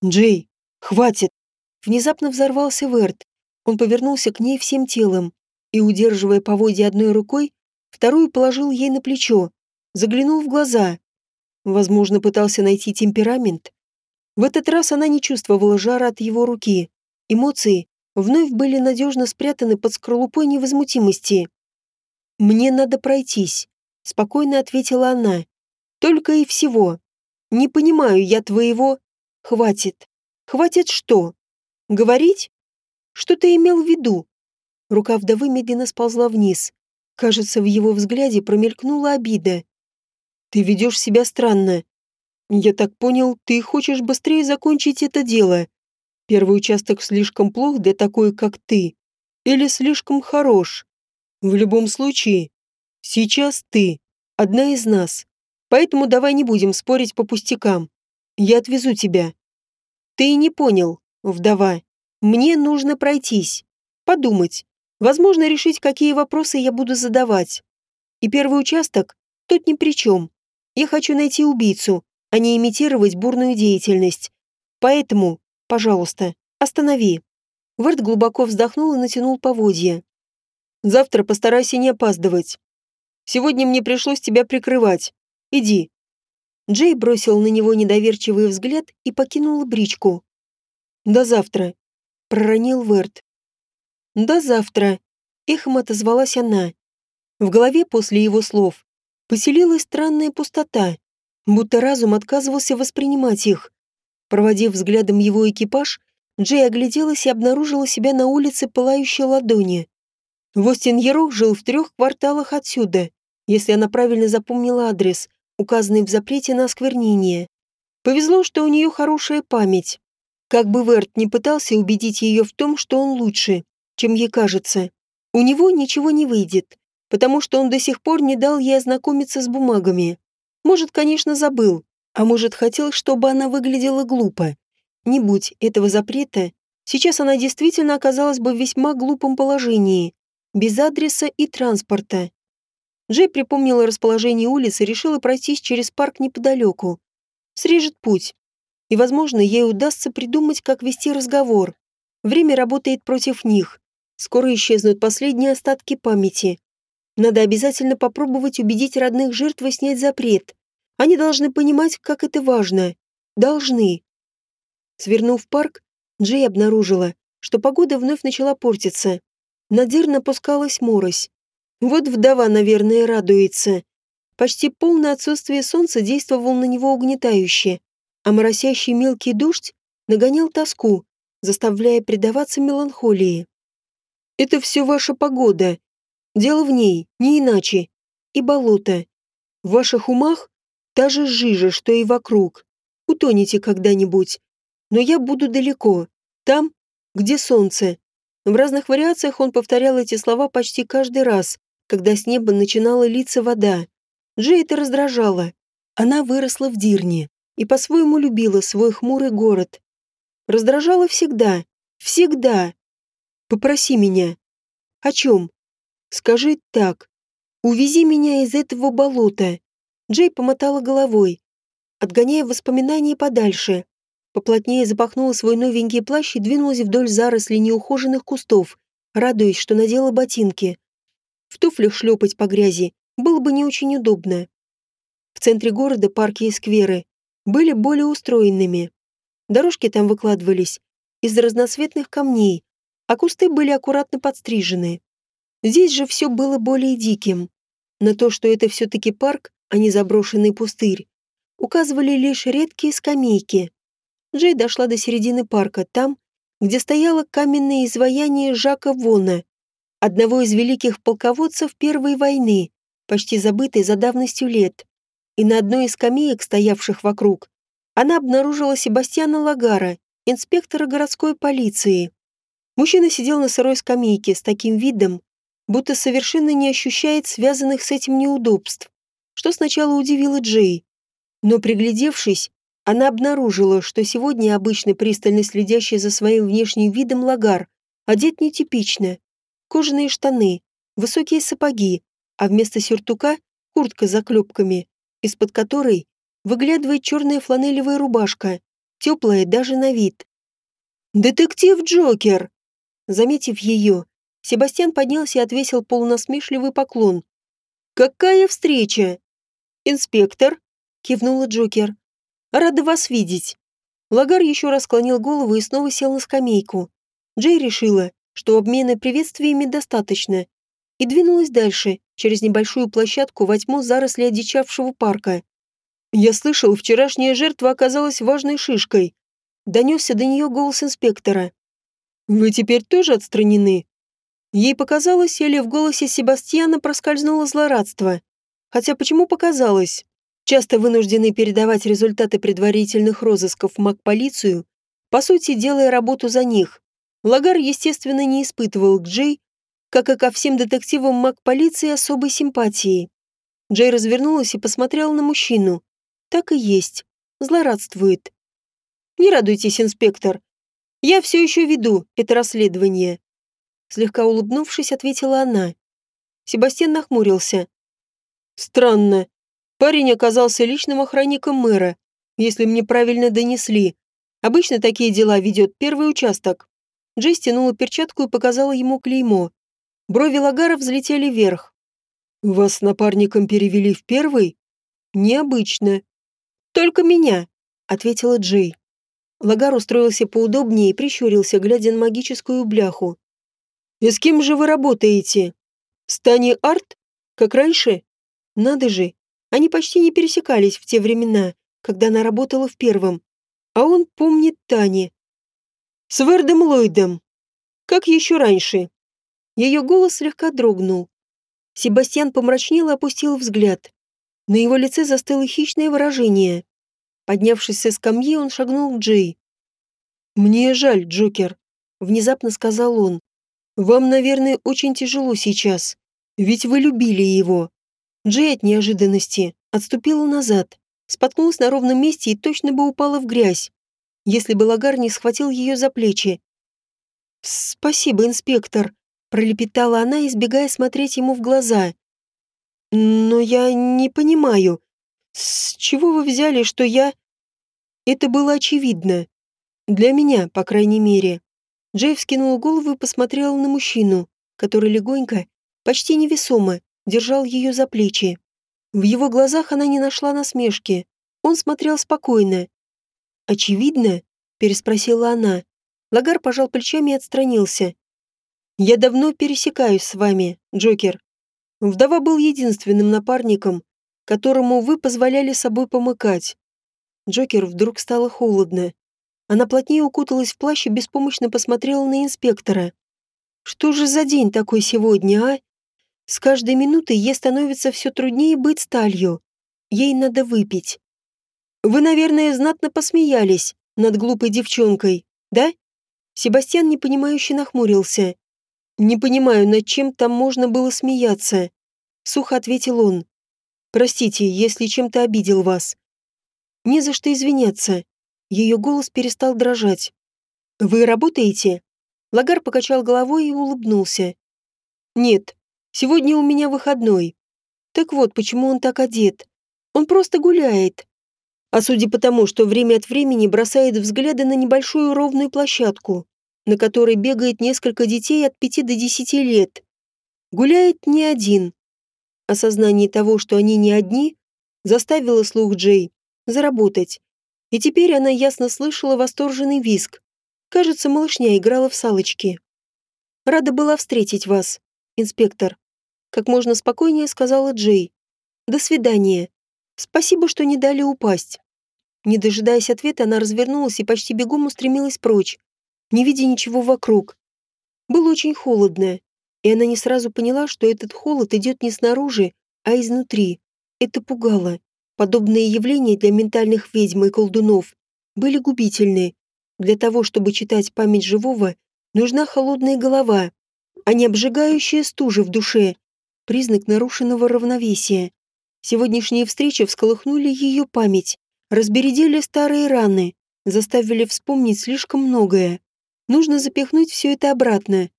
«Джей, хватит!» Внезапно взорвался Верт. Он повернулся к ней всем телом, и, удерживая поводья одной рукой, вторую положил ей на плечо, заглянул в глаза. Возможно, пытался найти темперамент. В этот раз она не чувствовала жара от его руки. Эмоции вновь были надежно спрятаны под скорлупой невозмутимости. «Мне надо пройтись», — спокойно ответила она. «Только и всего. Не понимаю я твоего... Хватит. Хватит что? Говорить? Что ты имел в виду?» Рука вдовы медленно сползла вниз. Кажется, в его взгляде промелькнула обида. «Ты ведешь себя странно. Я так понял, ты хочешь быстрее закончить это дело. Первый участок слишком плох для такой, как ты. Или слишком хорош. В любом случае, сейчас ты одна из нас. Поэтому давай не будем спорить по пустякам. Я отвезу тебя. Ты не понял, вдова. Мне нужно пройтись, подумать, Возможно, решить, какие вопросы я буду задавать. И первый участок тут ни при чем. Я хочу найти убийцу, а не имитировать бурную деятельность. Поэтому, пожалуйста, останови». Вард глубоко вздохнул и натянул поводья. «Завтра постарайся не опаздывать. Сегодня мне пришлось тебя прикрывать. Иди». Джей бросил на него недоверчивый взгляд и покинул бричку. «До завтра», — проронил Верт. «До завтра», — эхом отозвалась она. В голове после его слов поселилась странная пустота, будто разум отказывался воспринимать их. Проводив взглядом его экипаж, Джей огляделась и обнаружила себя на улице пылающей ладони. Востин Ярох жил в трех кварталах отсюда, если она правильно запомнила адрес, указанный в запрете на осквернение. Повезло, что у нее хорошая память. Как бы Верт не пытался убедить ее в том, что он лучше, чем ей кажется. У него ничего не выйдет, потому что он до сих пор не дал ей ознакомиться с бумагами. Может, конечно, забыл, а может, хотел, чтобы она выглядела глупо. Не будь этого запрета, сейчас она действительно оказалась бы в весьма глупом положении, без адреса и транспорта. Джей припомнила расположение улицы и решила пройтись через парк неподалеку. Срежет путь. И, возможно, ей удастся придумать, как вести разговор. Время работает против них. Скоро исчезнут последние остатки памяти. Надо обязательно попробовать убедить родных жертвы снять запрет. Они должны понимать, как это важно. Должны. Свернув в парк, Джей обнаружила, что погода вновь начала портиться. Надир напускалась морось. Вот вдова, наверное, радуется. Почти полное отсутствие солнца действовало на него угнетающе, а моросящий мелкий дождь нагонял тоску, заставляя предаваться меланхолии. «Это все ваша погода. Дело в ней, не иначе. И болото. В ваших умах та же жижа, что и вокруг. Утонете когда-нибудь. Но я буду далеко, там, где солнце». В разных вариациях он повторял эти слова почти каждый раз, когда с неба начинала литься вода. Джей это раздражало. Она выросла в Дирне и по-своему любила свой хмурый город. Раздражала всегда. Всегда. Попроси меня. О чем? Скажи так. Увези меня из этого болота. Джей помотала головой, отгоняя воспоминания подальше. Поплотнее запахнула свой новенький плащ и двинулась вдоль зарослей неухоженных кустов, радуясь, что надела ботинки. В туфлях шлепать по грязи было бы не очень удобно. В центре города парки и скверы были более устроенными. Дорожки там выкладывались из разноцветных камней, а кусты были аккуратно подстрижены. Здесь же все было более диким. На то, что это все-таки парк, а не заброшенный пустырь, указывали лишь редкие скамейки. Джей дошла до середины парка, там, где стояло каменное изваяние Жака Вона, одного из великих полководцев Первой войны, почти забытой за давностью лет. И на одной из скамеек, стоявших вокруг, она обнаружила Себастьяна Лагара, инспектора городской полиции. Мужчина сидел на сырой скамейке с таким видом, будто совершенно не ощущает связанных с этим неудобств, что сначала удивило Джей. Но приглядевшись, она обнаружила, что сегодня обычно пристально следящий за своим внешним видом Лагар одет нетипично. Кожаные штаны, высокие сапоги, а вместо сюртука — куртка с заклепками, из-под которой выглядывает черная фланелевая рубашка, теплая даже на вид. «Детектив Джокер!» Заметив ее, Себастьян поднялся и отвесил полунасмешливый поклон. «Какая встреча!» «Инспектор!» — кивнула Джокер. «Рада вас видеть!» Лагар еще раз склонил голову и снова сел на скамейку. Джей решила, что обмена приветствиями достаточно, и двинулась дальше, через небольшую площадку во тьму заросли одичавшего парка. «Я слышал, вчерашняя жертва оказалась важной шишкой», — донесся до нее голос инспектора. «Вы теперь тоже отстранены?» Ей показалось, или в голосе Себастьяна проскользнуло злорадство. Хотя почему показалось? Часто вынужденный передавать результаты предварительных розысков в маг-полицию, по сути, делая работу за них. Лагар, естественно, не испытывал к Джей как и ко всем детективам маг-полиции особой симпатии. Джей развернулась и посмотрела на мужчину. Так и есть. Злорадствует. «Не радуйтесь, инспектор. Я все еще веду это расследование». Слегка улыбнувшись, ответила она. Себастьян нахмурился. «Странно. Парень оказался личным охранником мэра, если мне правильно донесли. Обычно такие дела ведет первый участок». Джей стянула перчатку и показала ему клеймо. Брови Лагара взлетели вверх. «Вас с напарником перевели в первый? Необычно». «Только меня», — ответила Джей. Лагар устроился поудобнее и прищурился, глядя на магическую бляху. «И с кем же вы работаете? С Тани Арт? Как раньше? Надо же, они почти не пересекались в те времена, когда она работала в первом. А он помнит Тани. С Вердом Ллойдом. Как еще раньше. Ее голос слегка дрогнул. Себастьян помрачнел и опустил взгляд. На его лице застыло хищное выражение. Поднявшись со скамьи, он шагнул к Джей. «Мне жаль, Джокер», — внезапно сказал он. «Вам, наверное, очень тяжело сейчас, ведь вы любили его». Джей от неожиданности отступила назад, споткнулась на ровном месте и точно бы упала в грязь, если бы Лагар не схватил ее за плечи. «Спасибо, инспектор», пролепетала она, избегая смотреть ему в глаза. «Но я не понимаю, с чего вы взяли, что я...» Это было очевидно. Для меня, по крайней мере. Джей вскинула голову и посмотрела на мужчину, который легонько, почти невесомо, держал ее за плечи. В его глазах она не нашла насмешки. Он смотрел спокойно. «Очевидно?» – переспросила она. Лагар пожал плечами и отстранился, я давно пересекаюсь с вами, Джокер. Вдова был единственным напарником, которому вы позволяли собой помыкать. Джокер вдруг стало холодно. Она плотнее укуталась в плащ и беспомощно посмотрела на инспектора. Что же за день такой сегодня, а? С каждой минутой ей становится все труднее быть сталью. Ей надо выпить. Вы, наверное, знатно посмеялись над глупой девчонкой, да? Себастьян непонимающе нахмурился. «Не понимаю, над чем там можно было смеяться», — сухо ответил он. «Простите, если чем-то обидел вас». «Не за что извиняться». Ее голос перестал дрожать. «Вы работаете?» Лагар покачал головой и улыбнулся. «Нет, сегодня у меня выходной. Так вот, почему он так одет. Он просто гуляет. А судя по тому, что время от времени бросает взгляды на небольшую ровную площадку, на которой бегает несколько детей от пяти до десяти лет. Гуляет не один. Осознание того, что они не одни, заставило слух Джей заработать. И теперь она ясно слышала восторженный визг. Кажется, малышня играла в салочки. «Рада была встретить вас, инспектор», — как можно спокойнее сказала Джей. «До свидания. Спасибо, что не дали упасть». Не дожидаясь ответа, она развернулась и почти бегом устремилась прочь, не видя ничего вокруг. Было очень холодно, и она не сразу поняла, что этот холод идет не снаружи, а изнутри. Это пугало. Подобные явления для ментальных ведьм и колдунов были губительны. Для того, чтобы читать память живого, нужна холодная голова, а не обжигающая стужа в душе, признак нарушенного равновесия. Сегодняшние встречи всколыхнули ее память, разбередили старые раны, заставили вспомнить слишком многое. Нужно запихнуть все это обратно.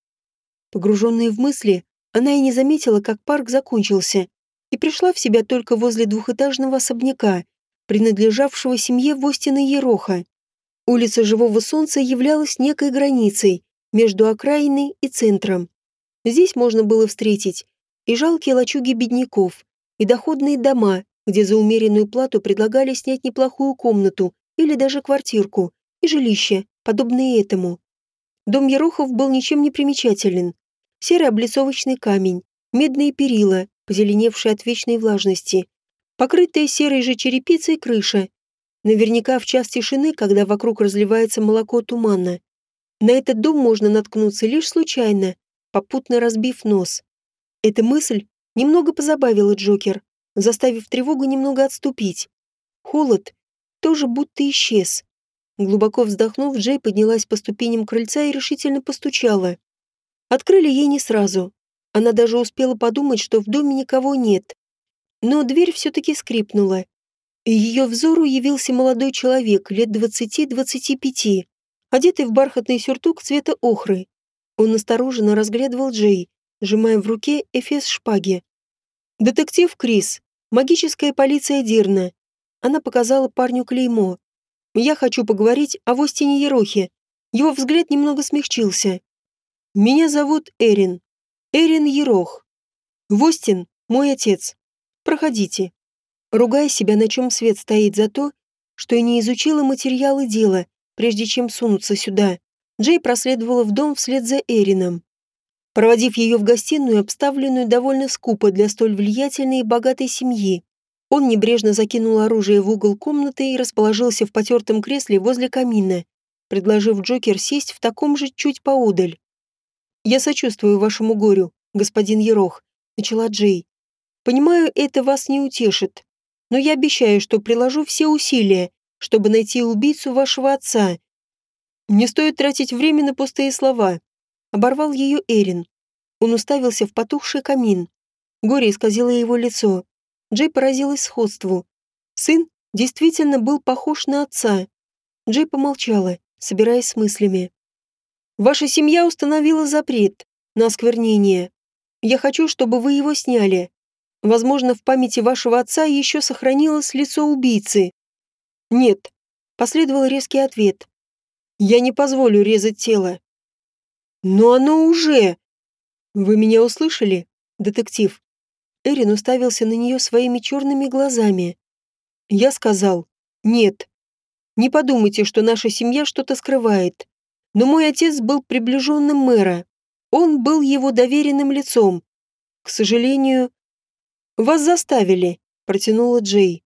Погруженная в мысли, она и не заметила, как парк закончился, и пришла в себя только возле двухэтажного особняка, принадлежавшего семье Востина Ероха. Улица Живого Солнца являлась некой границей между окраиной и центром. Здесь можно было встретить и жалкие лачуги бедняков, и доходные дома, где за умеренную плату предлагали снять неплохую комнату или даже квартирку, и жилище, подобное этому. Дом Ерохов был ничем не примечателен. Серый облицовочный камень, медные перила, позеленевшие от вечной влажности, покрытая серой же черепицей крыша, Наверняка в час тишины, когда вокруг разливается молоко тумана. На этот дом можно наткнуться лишь случайно, попутно разбив нос. Эта мысль немного позабавила Джокер, заставив тревогу немного отступить. Холод тоже будто исчез. Глубоко вздохнув, Джей поднялась по ступеням крыльца и решительно постучала. Открыли ей не сразу. Она даже успела подумать, что в доме никого нет. Но дверь все-таки скрипнула, и ее взору явился молодой человек лет двадцати-двадцати пяти, одетый в бархатный сюртук цвета охры. Он осторожно разглядывал Джей, сжимая в руке эфес шпаги. «Детектив Крис, магическая полиция Дирна». Она показала парню клеймо. «Я хочу поговорить о Востине Ерохе». Его взгляд немного смягчился. «Меня зовут Эрин. Эрин Ерох. Востин – мой отец. Проходите» ругая себя, на чем свет стоит за то, что и не изучила материалы дела, прежде чем сунуться сюда. Джей проследовала в дом вслед за Эрином. Проводив ее в гостиную, обставленную довольно скупо для столь влиятельной и богатой семьи, он небрежно закинул оружие в угол комнаты и расположился в потертом кресле возле камина, предложив Джокер сесть в таком же чуть поодаль. «Я сочувствую вашему горю, господин Ерох», — начала Джей. «Понимаю, это вас не утешит, но я обещаю, что приложу все усилия, чтобы найти убийцу вашего отца. Не стоит тратить время на пустые слова. Оборвал ее Эрин. Он уставился в потухший камин. Горе исказило его лицо. Джей поразилась сходству. Сын действительно был похож на отца. Джей помолчала, собираясь с мыслями. «Ваша семья установила запрет на осквернение. Я хочу, чтобы вы его сняли. Возможно, в памяти вашего отца еще сохранилось лицо убийцы. Нет, последовал резкий ответ. Я не позволю резать тело. Но оно уже... Вы меня услышали, детектив? Эрин уставился на нее своими черными глазами. Я сказал, нет. Не подумайте, что наша семья что-то скрывает. Но мой отец был приближенным мэра. Он был его доверенным лицом. К сожалению, вас заставили. протянула Джей.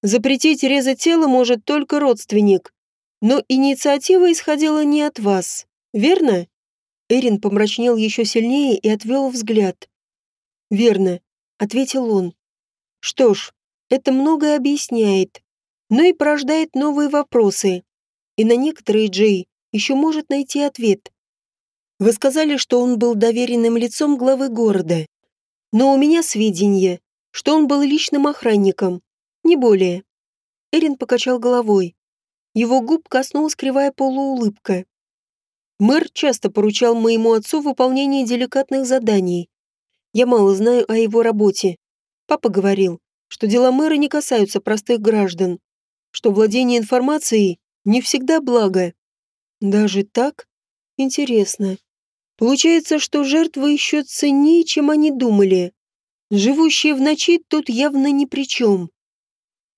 «Запретить резать тело может только родственник. Но инициатива исходила не от вас, верно?» Эрин помрачнел еще сильнее и отвел взгляд. «Верно», — ответил он. «Что ж, это многое объясняет, но и порождает новые вопросы. И на некоторые Джей еще может найти ответ. Вы сказали, что он был доверенным лицом главы города. Но у меня сведения, что он был личным охранником, не более. Эрин покачал головой. Его губ коснулась кривая полуулыбка. Мэр часто поручал моему отцу выполнение деликатных заданий. Я мало знаю о его работе. Папа говорил, что дела мэра не касаются простых граждан, что владение информацией не всегда благо. Даже так? Интересно. Получается, что жертвы еще ценнее, чем они думали. Живущие в ночи тут явно ни при чем.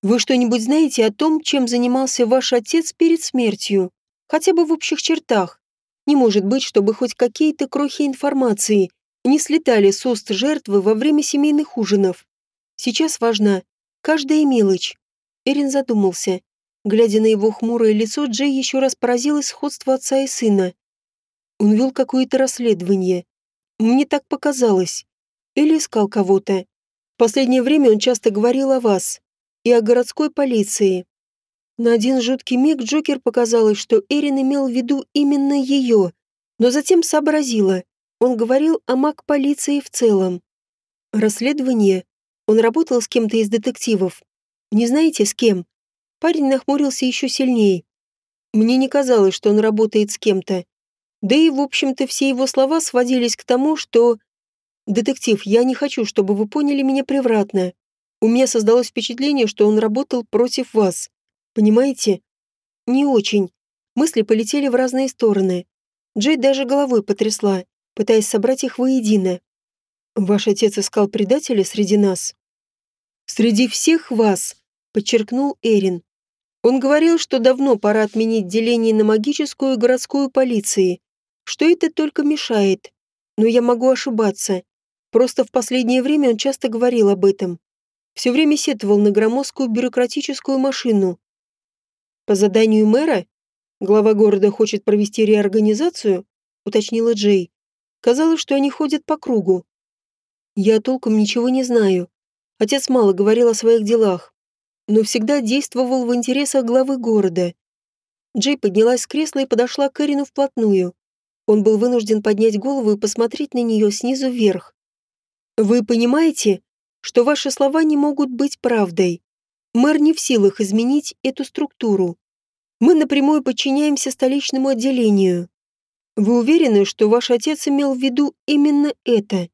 Вы что-нибудь знаете о том, чем занимался ваш отец перед смертью? Хотя бы в общих чертах. Не может быть, чтобы хоть какие-то крохи информации не слетали с уст жертвы во время семейных ужинов. Сейчас важна каждая мелочь. Эрин задумался. Глядя на его хмурое лицо, Джей еще раз поразилась сходство отца и сына. Он вел какое-то расследование. Мне так показалось. Или искал кого-то. В последнее время он часто говорил о вас и о городской полиции. На один жуткий миг Джокер показалось, что Эрин имел в виду именно ее, но затем сообразила. Он говорил о маг-полиции в целом. Расследование? Он работал с кем-то из детективов. Не знаете, с кем? Парень нахмурился еще сильнее. Мне не казалось, что он работает с кем-то. Да и, в общем-то, все его слова сводились к тому, что... «Детектив, я не хочу, чтобы вы поняли меня превратно. У меня создалось впечатление, что он работал против вас. Понимаете? Не очень. Мысли полетели в разные стороны. Джей даже головой потрясла, пытаясь собрать их воедино. Ваш отец искал предателя среди нас? Среди всех вас, подчеркнул Эрин. Он говорил, что давно пора отменить деление на магическую и городскую полиции, что это только мешает. Но я могу ошибаться. Просто в последнее время он часто говорил об этом. Все время сетовал на громоздкую бюрократическую машину. По заданию мэра? Глава города хочет провести реорганизацию? Уточнила Джей. Казалось, что они ходят по кругу. Я толком ничего не знаю. Отец мало говорил о своих делах, но всегда действовал в интересах главы города. Джей поднялась с кресла и подошла к Эрину вплотную. Он был вынужден поднять голову и посмотреть на нее снизу вверх. «Вы понимаете, что ваши слова не могут быть правдой? Мэр не в силах изменить эту структуру. Мы напрямую подчиняемся столичному отделению. Вы уверены, что ваш отец имел в виду именно это?»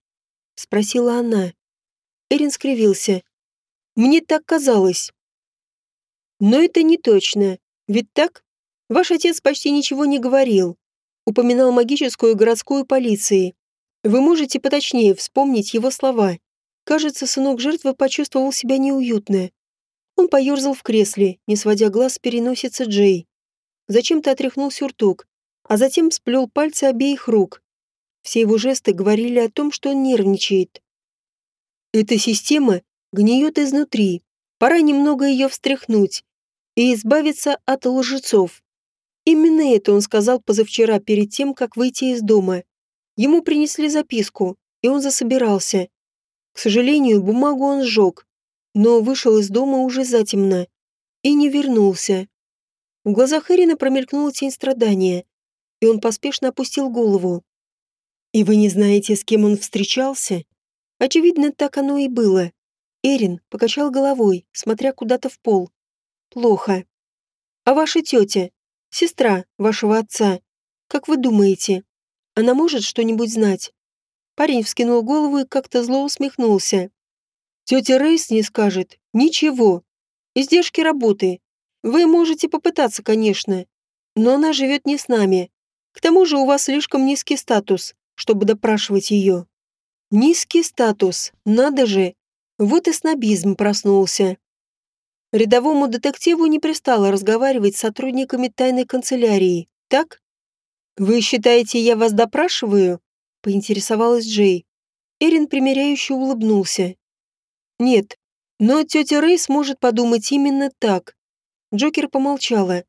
Спросила она. Эрин скривился. «Мне так казалось». «Но это не точно. Ведь так? Ваш отец почти ничего не говорил упоминал магическую городскую полицию. Вы можете поточнее вспомнить его слова. Кажется, сынок жертвы почувствовал себя неуютно. Он поерзал в кресле, не сводя глаз с переносицы Джей. Зачем-то отряхнул сюртук, а затем сплел пальцы обеих рук. Все его жесты говорили о том, что он нервничает. Эта система гниет изнутри. Пора немного ее встряхнуть и избавиться от лжецов. Именно это он сказал позавчера перед тем, как выйти из дома. Ему принесли записку, и он засобирался. К сожалению, бумагу он сжег, но вышел из дома уже затемно и не вернулся. В глазах Эрина промелькнула тень страдания, и он поспешно опустил голову. «И вы не знаете, с кем он встречался?» Очевидно, так оно и было. Эрин покачал головой, смотря куда-то в пол. «Плохо. А ваша тетя? Сестра вашего отца. Как вы думаете, она может что-нибудь знать?» Парень вскинул голову и как-то зло усмехнулся. «Тетя Рейс не скажет. Ничего. Издержки работы. Вы можете попытаться, конечно. Но она живет не с нами. К тому же у вас слишком низкий статус, чтобы допрашивать ее». «Низкий статус. Надо же. Вот и снобизм проснулся. Рядовому детективу не пристало разговаривать с сотрудниками тайной канцелярии, так? «Вы считаете, я вас допрашиваю?» — поинтересовалась Джей. Эрин примиряюще улыбнулся. «Нет, Но тетя Рэй сможет подумать именно так. Джокер помолчала.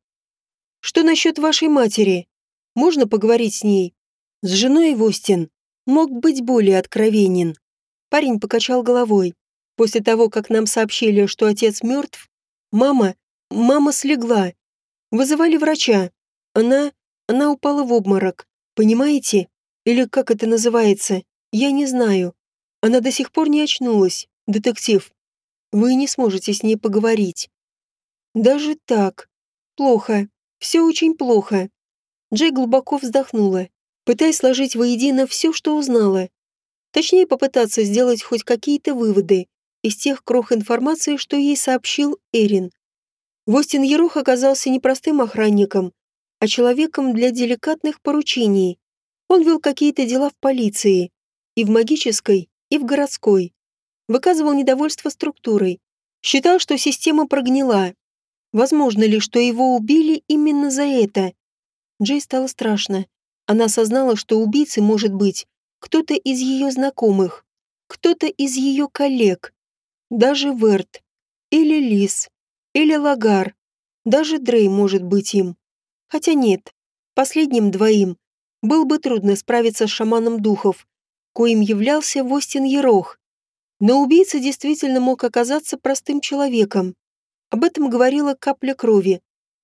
Что насчет вашей матери? Можно поговорить с ней? С женой Востин мог быть более откровенен. Парень покачал головой. После того, как нам сообщили, что отец мертв, мама, мама слегла. Вызывали врача. Она, она упала в обморок. Понимаете? Или как это называется? Я не знаю. Она до сих пор не очнулась, детектив. Вы не сможете с ней поговорить. Даже так. Плохо. Все очень плохо. Джей глубоко вздохнула, пытаясь сложить воедино все, что узнала. Точнее, попытаться сделать хоть какие-то выводы из тех крох информации, что ей сообщил Эрин. Востин Ерух оказался не простым охранником, а человеком для деликатных поручений. Он вел какие-то дела в полиции, и в магической, и в городской. Выказывал недовольство структурой. Считал, что система прогнила. Возможно ли, что его убили именно за это? Джей стало страшно. Она осознала, что убийцей может быть кто-то из ее знакомых, кто-то из ее коллег, даже Верт, или Лис, или Лагар, даже Дрей может быть им. Хотя нет, последним двоим было бы трудно справиться с шаманом духов, коим являлся Востин Ерох. Но убийца действительно мог оказаться простым человеком. Об этом говорила капля крови,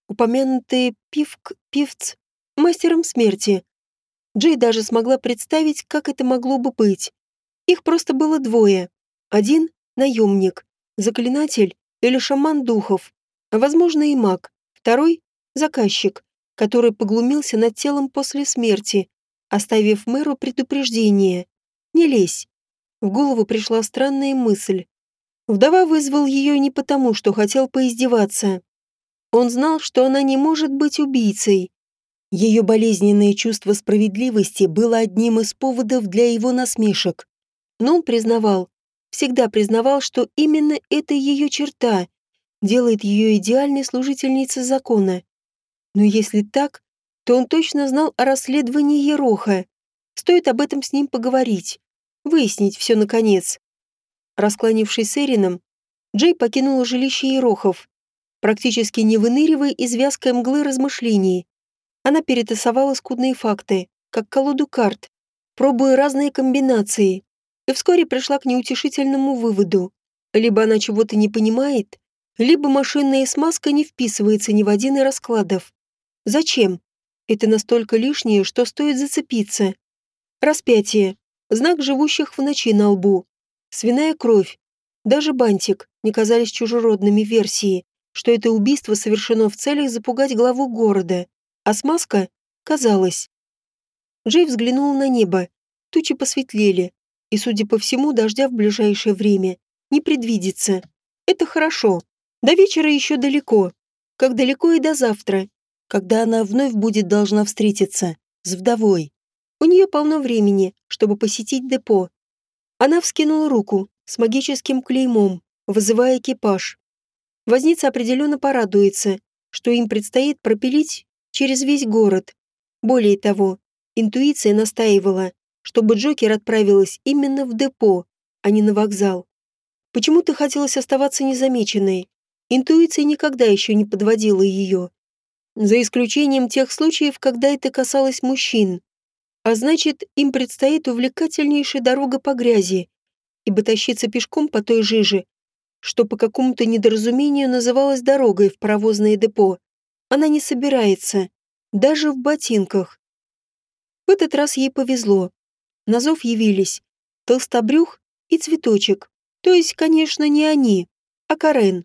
упомянутые пивк, певц мастером смерти. Джей даже смогла представить, как это могло бы быть. Их просто было двое. Один — наемник, заклинатель или шаман духов, а возможно и маг. Второй — заказчик, который поглумился над телом после смерти, оставив мэру предупреждение. «Не лезь». В голову пришла странная мысль. Вдова вызвал ее не потому, что хотел поиздеваться. Он знал, что она не может быть убийцей, ее болезненное чувство справедливости было одним из поводов для его насмешек. Но он признавал, всегда признавал, что именно эта ее черта делает ее идеальной служительницей закона. Но если так, то он точно знал о расследовании Ероха. Стоит об этом с ним поговорить, выяснить все наконец. Раскланившись с Эрином, Джей покинула жилище Ерохов, практически не выныривая из вязкой мглы размышлений. Она перетасовала скудные факты, как колоду карт, пробуя разные комбинации, и вскоре пришла к неутешительному выводу. Либо она чего-то не понимает, либо машинная смазка не вписывается ни в один из раскладов. Зачем? Это настолько лишнее, что стоит зацепиться. Распятие. Знак живущих в ночи на лбу. Свиная кровь. Даже бантик не казались чужеродными версии, что это убийство совершено в целях запугать главу города а смазка казалась. Джей взглянул на небо. Тучи посветлели, и, судя по всему, дождя в ближайшее время не предвидится. Это хорошо. До вечера еще далеко. Как далеко и до завтра, когда она вновь будет должна встретиться с вдовой. У нее полно времени, чтобы посетить депо. Она вскинула руку с магическим клеймом, вызывая экипаж. Возница определенно порадуется, что им предстоит пропилить через весь город. Более того, интуиция настаивала, чтобы Джокер отправилась именно в депо, а не на вокзал. Почему-то хотелось оставаться незамеченной. Интуиция никогда еще не подводила ее. За исключением тех случаев, когда это касалось мужчин. А значит, им предстоит увлекательнейшая дорога по грязи, ибо тащиться пешком по той жиже, что по какому-то недоразумению называлось дорогой в паровозное депо, она не собирается, даже в ботинках. В этот раз ей повезло. На зов явились толстобрюх и цветочек. То есть, конечно, не они, а Карен.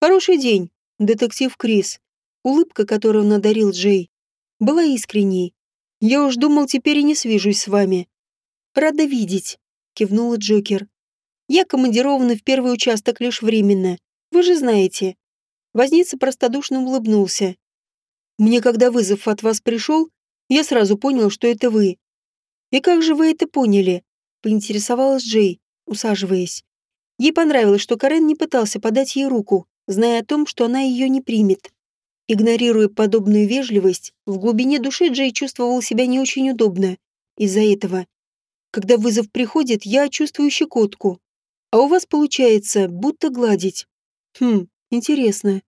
«Хороший день, детектив Крис». Улыбка, которую он одарил Джей, была искренней. «Я уж думал, теперь и не свяжусь с вами». «Рада видеть», — кивнула Джокер. «Я командирована в первый участок лишь временно. Вы же знаете. Возница простодушно улыбнулся. «Мне, когда вызов от вас пришел, я сразу понял, что это вы». «И как же вы это поняли?» — поинтересовалась Джей, усаживаясь. Ей понравилось, что Карен не пытался подать ей руку, зная о том, что она ее не примет. Игнорируя подобную вежливость, в глубине души Джей чувствовал себя не очень удобно из-за этого. Когда вызов приходит, я чувствую щекотку. А у вас получается, будто гладить. Хм, интересно.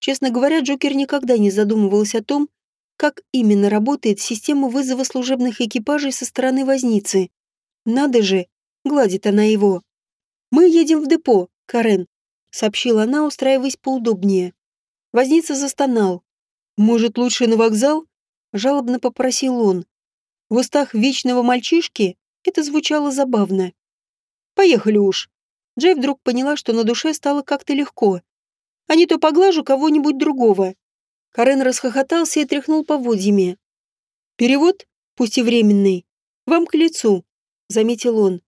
Честно говоря, Джокер никогда не задумывался о том, как именно работает система вызова служебных экипажей со стороны возницы. Надо же, гладит она его. «Мы едем в депо, Карен», — сообщила она, устраиваясь поудобнее. Возница застонал. «Может, лучше на вокзал?» — жалобно попросил он. В устах вечного мальчишки это звучало забавно. «Поехали уж». Джей вдруг поняла, что на душе стало как-то легко. «А не то поглажу кого-нибудь другого». Карен расхохотался и тряхнул поводьями. «Перевод, пусть и временный, вам к лицу», — заметил он.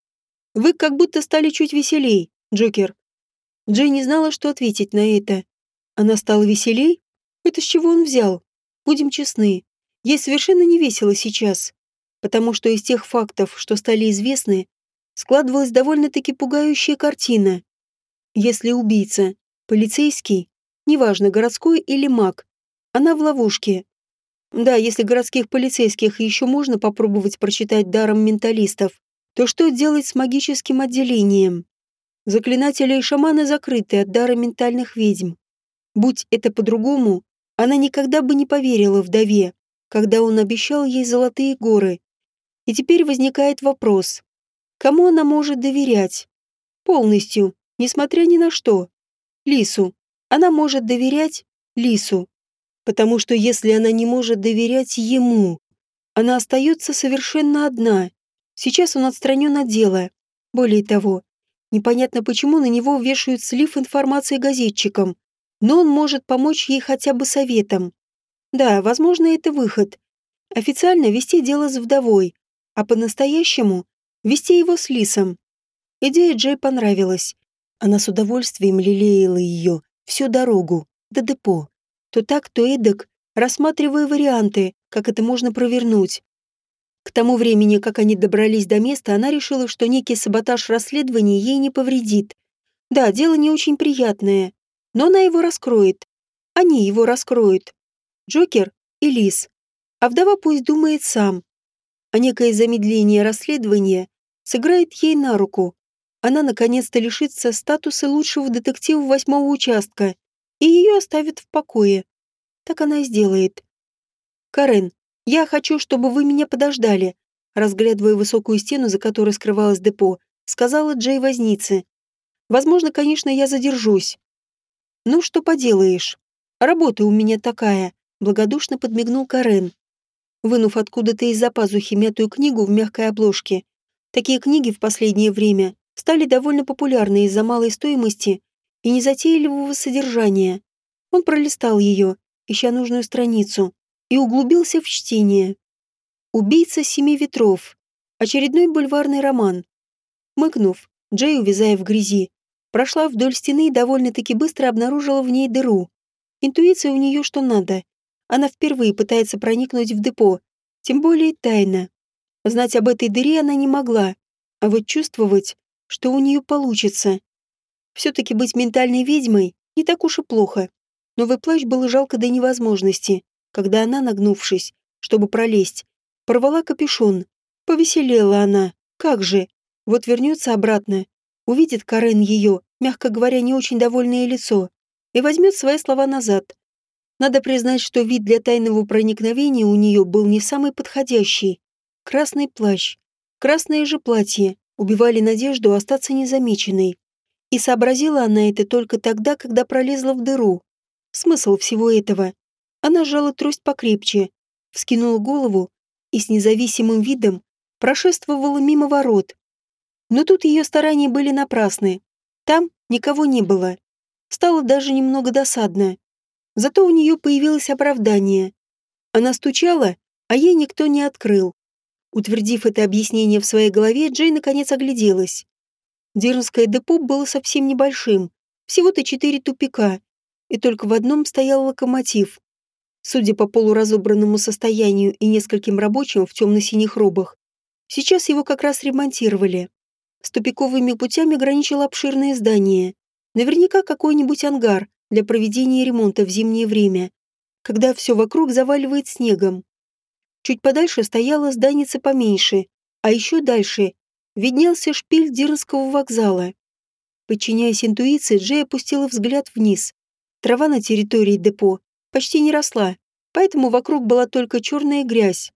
«Вы как будто стали чуть веселей, Джокер». Джей не знала, что ответить на это. Она стала веселей? Это с чего он взял? Будем честны. Ей совершенно не весело сейчас, потому что из тех фактов, что стали известны, складывалась довольно-таки пугающая картина. Если убийца, полицейский, неважно, городской или маг, она в ловушке. Да, если городских полицейских еще можно попробовать прочитать даром менталистов, то что делать с магическим отделением? Заклинатели и шаманы закрыты от дара ментальных ведьм. Будь это по-другому, она никогда бы не поверила вдове, когда он обещал ей золотые горы. И теперь возникает вопрос, кому она может доверять? Полностью, несмотря ни на что. Лису. Она может доверять Лису. Потому что если она не может доверять ему, она остается совершенно одна. Сейчас он отстранен от дела. Более того, непонятно почему на него вешают слив информации газетчикам, но он может помочь ей хотя бы советом. Да, возможно, это выход. Официально вести дело с вдовой, а по-настоящему вести его с Лисом. Идея Джей понравилась. Она с удовольствием лелеяла ее всю дорогу, до депо то так, то эдак, рассматривая варианты, как это можно провернуть. К тому времени, как они добрались до места, она решила, что некий саботаж расследования ей не повредит. Да, дело не очень приятное, но она его раскроет. Они его раскроют. Джокер и Лис. А вдова пусть думает сам. А некое замедление расследования сыграет ей на руку. Она наконец-то лишится статуса лучшего детектива восьмого участка и ее оставят в покое. Так она и сделает. Карен, я хочу, чтобы вы меня подождали, разглядывая высокую стену, за которой скрывалось депо, сказала Джей вознице. Возможно, конечно, я задержусь. Ну, что поделаешь. Работа у меня такая, благодушно подмигнул Карен. Вынув откуда-то из-за пазухи мятую книгу в мягкой обложке. Такие книги в последнее время стали довольно популярны из-за малой стоимости и незатейливого содержания. Он пролистал ее, ища нужную страницу, и углубился в чтение. «Убийца семи ветров». Очередной бульварный роман. Мыкнув, Джей, увязая в грязи, прошла вдоль стены и довольно-таки быстро обнаружила в ней дыру. Интуиция у нее что надо. Она впервые пытается проникнуть в депо, тем более тайно. Знать об этой дыре она не могла, а вот чувствовать, что у нее получится, все-таки быть ментальной ведьмой не так уж и плохо. Новый плащ было жалко до невозможности, когда она, нагнувшись, чтобы пролезть, порвала капюшон. Повеселела она. Как же? Вот вернется обратно, увидит Карен ее, мягко говоря, не очень довольное лицо, и возьмет свои слова назад. Надо признать, что вид для тайного проникновения у нее был не самый подходящий. Красный плащ, красное же платье убивали надежду остаться незамеченной. И сообразила она это только тогда, когда пролезла в дыру. Смысл всего этого. Она сжала трость покрепче, вскинула голову и с независимым видом прошествовала мимо ворот. Но тут ее старания были напрасны. Там никого не было. Стало даже немного досадно. Зато у нее появилось оправдание. Она стучала, а ей никто не открыл. Утвердив это объяснение в своей голове, Джей наконец огляделась. Дернское депо было совсем небольшим, всего-то четыре тупика, и только в одном стоял локомотив. Судя по полуразобранному состоянию и нескольким рабочим в темно-синих робах, сейчас его как раз ремонтировали. С тупиковыми путями граничило обширное здание, наверняка какой-нибудь ангар для проведения ремонта в зимнее время, когда все вокруг заваливает снегом. Чуть подальше стояло зданице поменьше, а еще дальше виднелся шпиль Дирнского вокзала. Подчиняясь интуиции, Джей опустила взгляд вниз. Трава на территории депо почти не росла, поэтому вокруг была только черная грязь.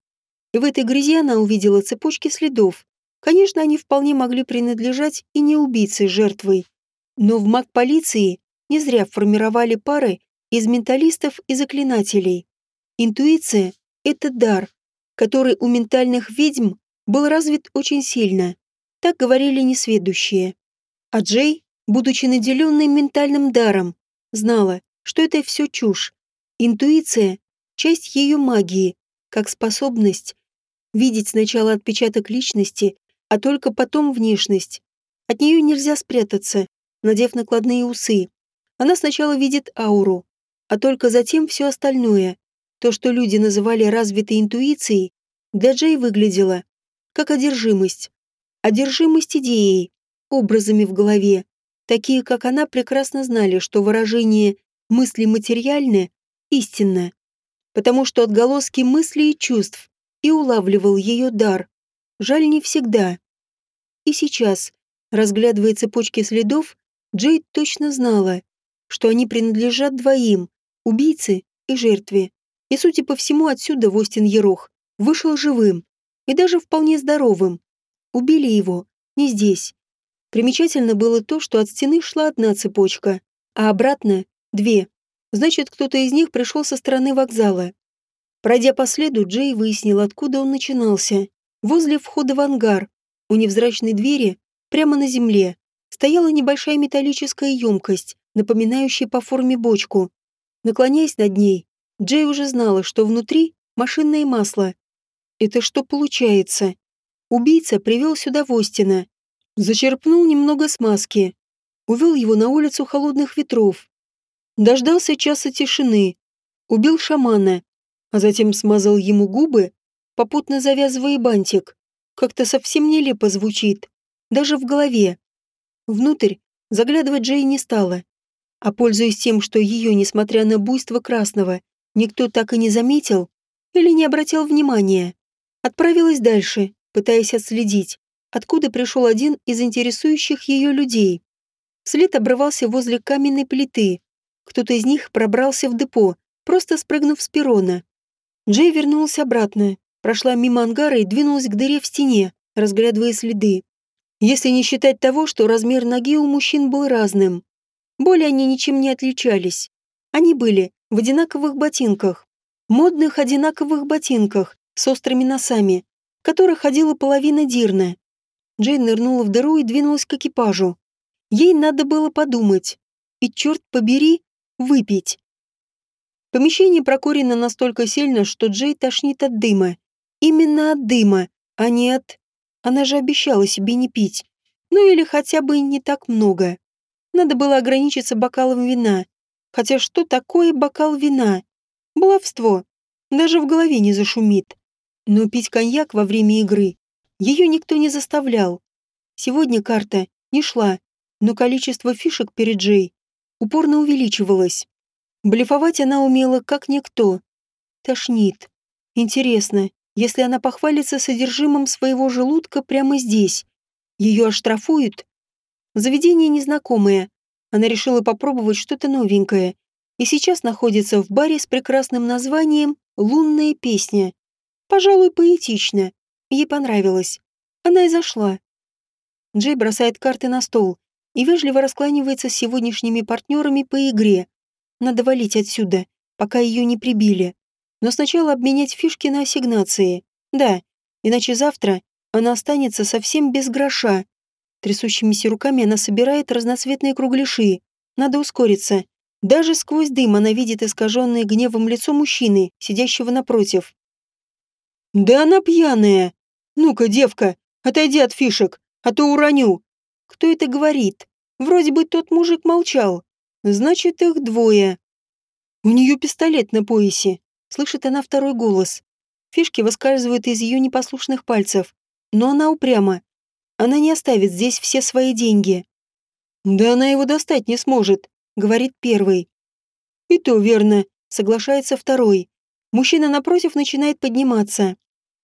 И в этой грязи она увидела цепочки следов. Конечно, они вполне могли принадлежать и не убийце жертвой. Но в маг-полиции не зря формировали пары из менталистов и заклинателей. Интуиция — это дар, который у ментальных ведьм был развит очень сильно. Так говорили несведущие. А Джей, будучи наделенной ментальным даром, знала, что это все чушь. Интуиция — часть ее магии, как способность видеть сначала отпечаток личности, а только потом внешность. От нее нельзя спрятаться, надев накладные усы. Она сначала видит ауру, а только затем все остальное. То, что люди называли развитой интуицией, для Джей выглядело как одержимость. Одержимость идеей, образами в голове. Такие, как она, прекрасно знали, что выражение «мысли материальны» истинно, потому что отголоски мыслей и чувств и улавливал ее дар. Жаль, не всегда. И сейчас, разглядывая цепочки следов, Джейд точно знала, что они принадлежат двоим – убийце и жертве. И, судя по всему, отсюда Востин Ерох вышел живым и даже вполне здоровым. Убили его не здесь. Примечательно было то, что от стены шла одна цепочка, а обратно – две. Значит, кто-то из них пришел со стороны вокзала. Пройдя по следу, Джей выяснил, откуда он начинался. Возле входа в ангар, у невзрачной двери, прямо на земле, стояла небольшая металлическая емкость, напоминающая по форме бочку. Наклоняясь над ней, Джей уже знала, что внутри машинное масло. Это что получается? Убийца привел сюда Востина, зачерпнул немного смазки, увел его на улицу холодных ветров, дождался часа тишины, убил шамана, а затем смазал ему губы, попутно завязывая бантик. Как-то совсем нелепо звучит, даже в голове. Внутрь заглядывать Джей не стала, а пользуясь тем, что ее, несмотря на буйство красного, никто так и не заметил или не обратил внимания, отправилась дальше, пытаясь отследить, откуда пришел один из интересующих ее людей. След обрывался возле каменной плиты. Кто-то из них пробрался в депо, просто спрыгнув с перрона. Джей вернулась обратно, прошла мимо ангара и двинулась к дыре в стене, разглядывая следы. Если не считать того, что размер ноги у мужчин был разным. Более они ничем не отличались. Они были в одинаковых ботинках. Модных одинаковых ботинках с острыми носами, в которых ходила половина Дирна. Джейн нырнула в дыру и двинулась к экипажу. Ей надо было подумать. И, черт побери, выпить. Помещение прокурено настолько сильно, что Джей тошнит от дыма. Именно от дыма, а не от... Она же обещала себе не пить. Ну или хотя бы не так много. Надо было ограничиться бокалом вина. Хотя что такое бокал вина? Баловство. Даже в голове не зашумит. Но пить коньяк во время игры ее никто не заставлял. Сегодня карта не шла, но количество фишек перед Джей упорно увеличивалось. Блефовать она умела как никто. Тошнит. Интересно, если она похвалится содержимым своего желудка прямо здесь, ее оштрафуют? Заведение незнакомое. Она решила попробовать что-то новенькое. И сейчас находится в баре с прекрасным названием «Лунная песня». Пожалуй, поэтично. Ей понравилось. Она и зашла. Джей бросает карты на стол и вежливо раскланивается с сегодняшними партнерами по игре, надо валить отсюда, пока ее не прибили. Но сначала обменять фишки на ассигнации. Да, иначе завтра она останется совсем без гроша. Трясущимися руками она собирает разноцветные кругляши. Надо ускориться. Даже сквозь дым она видит искаженное гневом лицо мужчины, сидящего напротив. «Да она пьяная! Ну-ка, девка, отойди от фишек, а то уроню!» Кто это говорит? Вроде бы тот мужик молчал. Значит, их двое. У нее пистолет на поясе. Слышит она второй голос. Фишки выскальзывают из ее непослушных пальцев. Но она упряма. Она не оставит здесь все свои деньги. Да она его достать не сможет, говорит первый. И то верно, соглашается второй. Мужчина напротив начинает подниматься.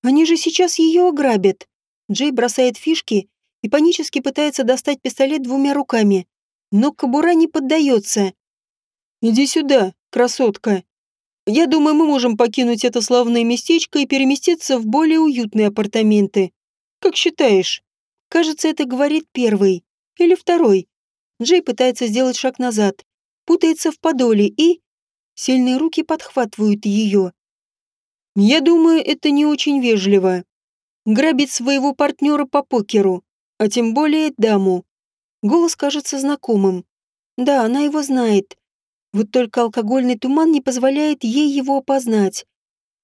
Они же сейчас ее ограбят. Джей бросает фишки и панически пытается достать пистолет двумя руками, но кобура не поддается. «Иди сюда, красотка. Я думаю, мы можем покинуть это славное местечко и переместиться в более уютные апартаменты. Как считаешь?» Кажется, это говорит первый. Или второй. Джей пытается сделать шаг назад, путается в подоле и... Сильные руки подхватывают ее. Я думаю, это не очень вежливо. Грабить своего партнера по покеру, а тем более даму. Голос кажется знакомым. Да, она его знает. Вот только алкогольный туман не позволяет ей его опознать.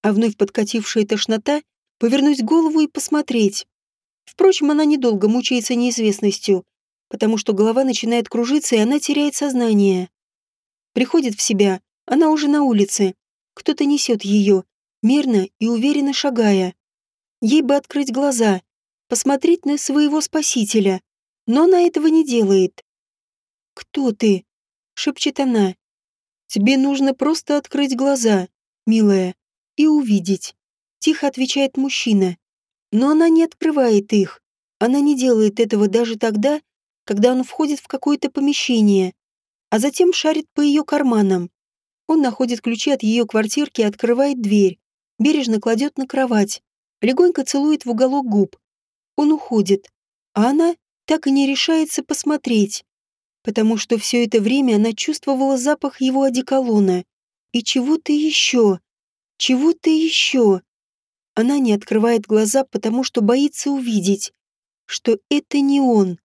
А вновь подкатившая тошнота повернуть голову и посмотреть. Впрочем, она недолго мучается неизвестностью, потому что голова начинает кружиться, и она теряет сознание. Приходит в себя, она уже на улице. Кто-то несет ее, мерно и уверенно шагая. Ей бы открыть глаза, посмотреть на своего спасителя, но она этого не делает. «Кто ты?» — шепчет она. «Тебе нужно просто открыть глаза, милая, и увидеть», — тихо отвечает мужчина. Но она не открывает их. Она не делает этого даже тогда, когда он входит в какое-то помещение, а затем шарит по ее карманам. Он находит ключи от ее квартирки и открывает дверь, бережно кладет на кровать, легонько целует в уголок губ. Он уходит, а она так и не решается посмотреть, потому что все это время она чувствовала запах его одеколона и чего-то еще, чего-то еще. Она не открывает глаза, потому что боится увидеть, что это не он.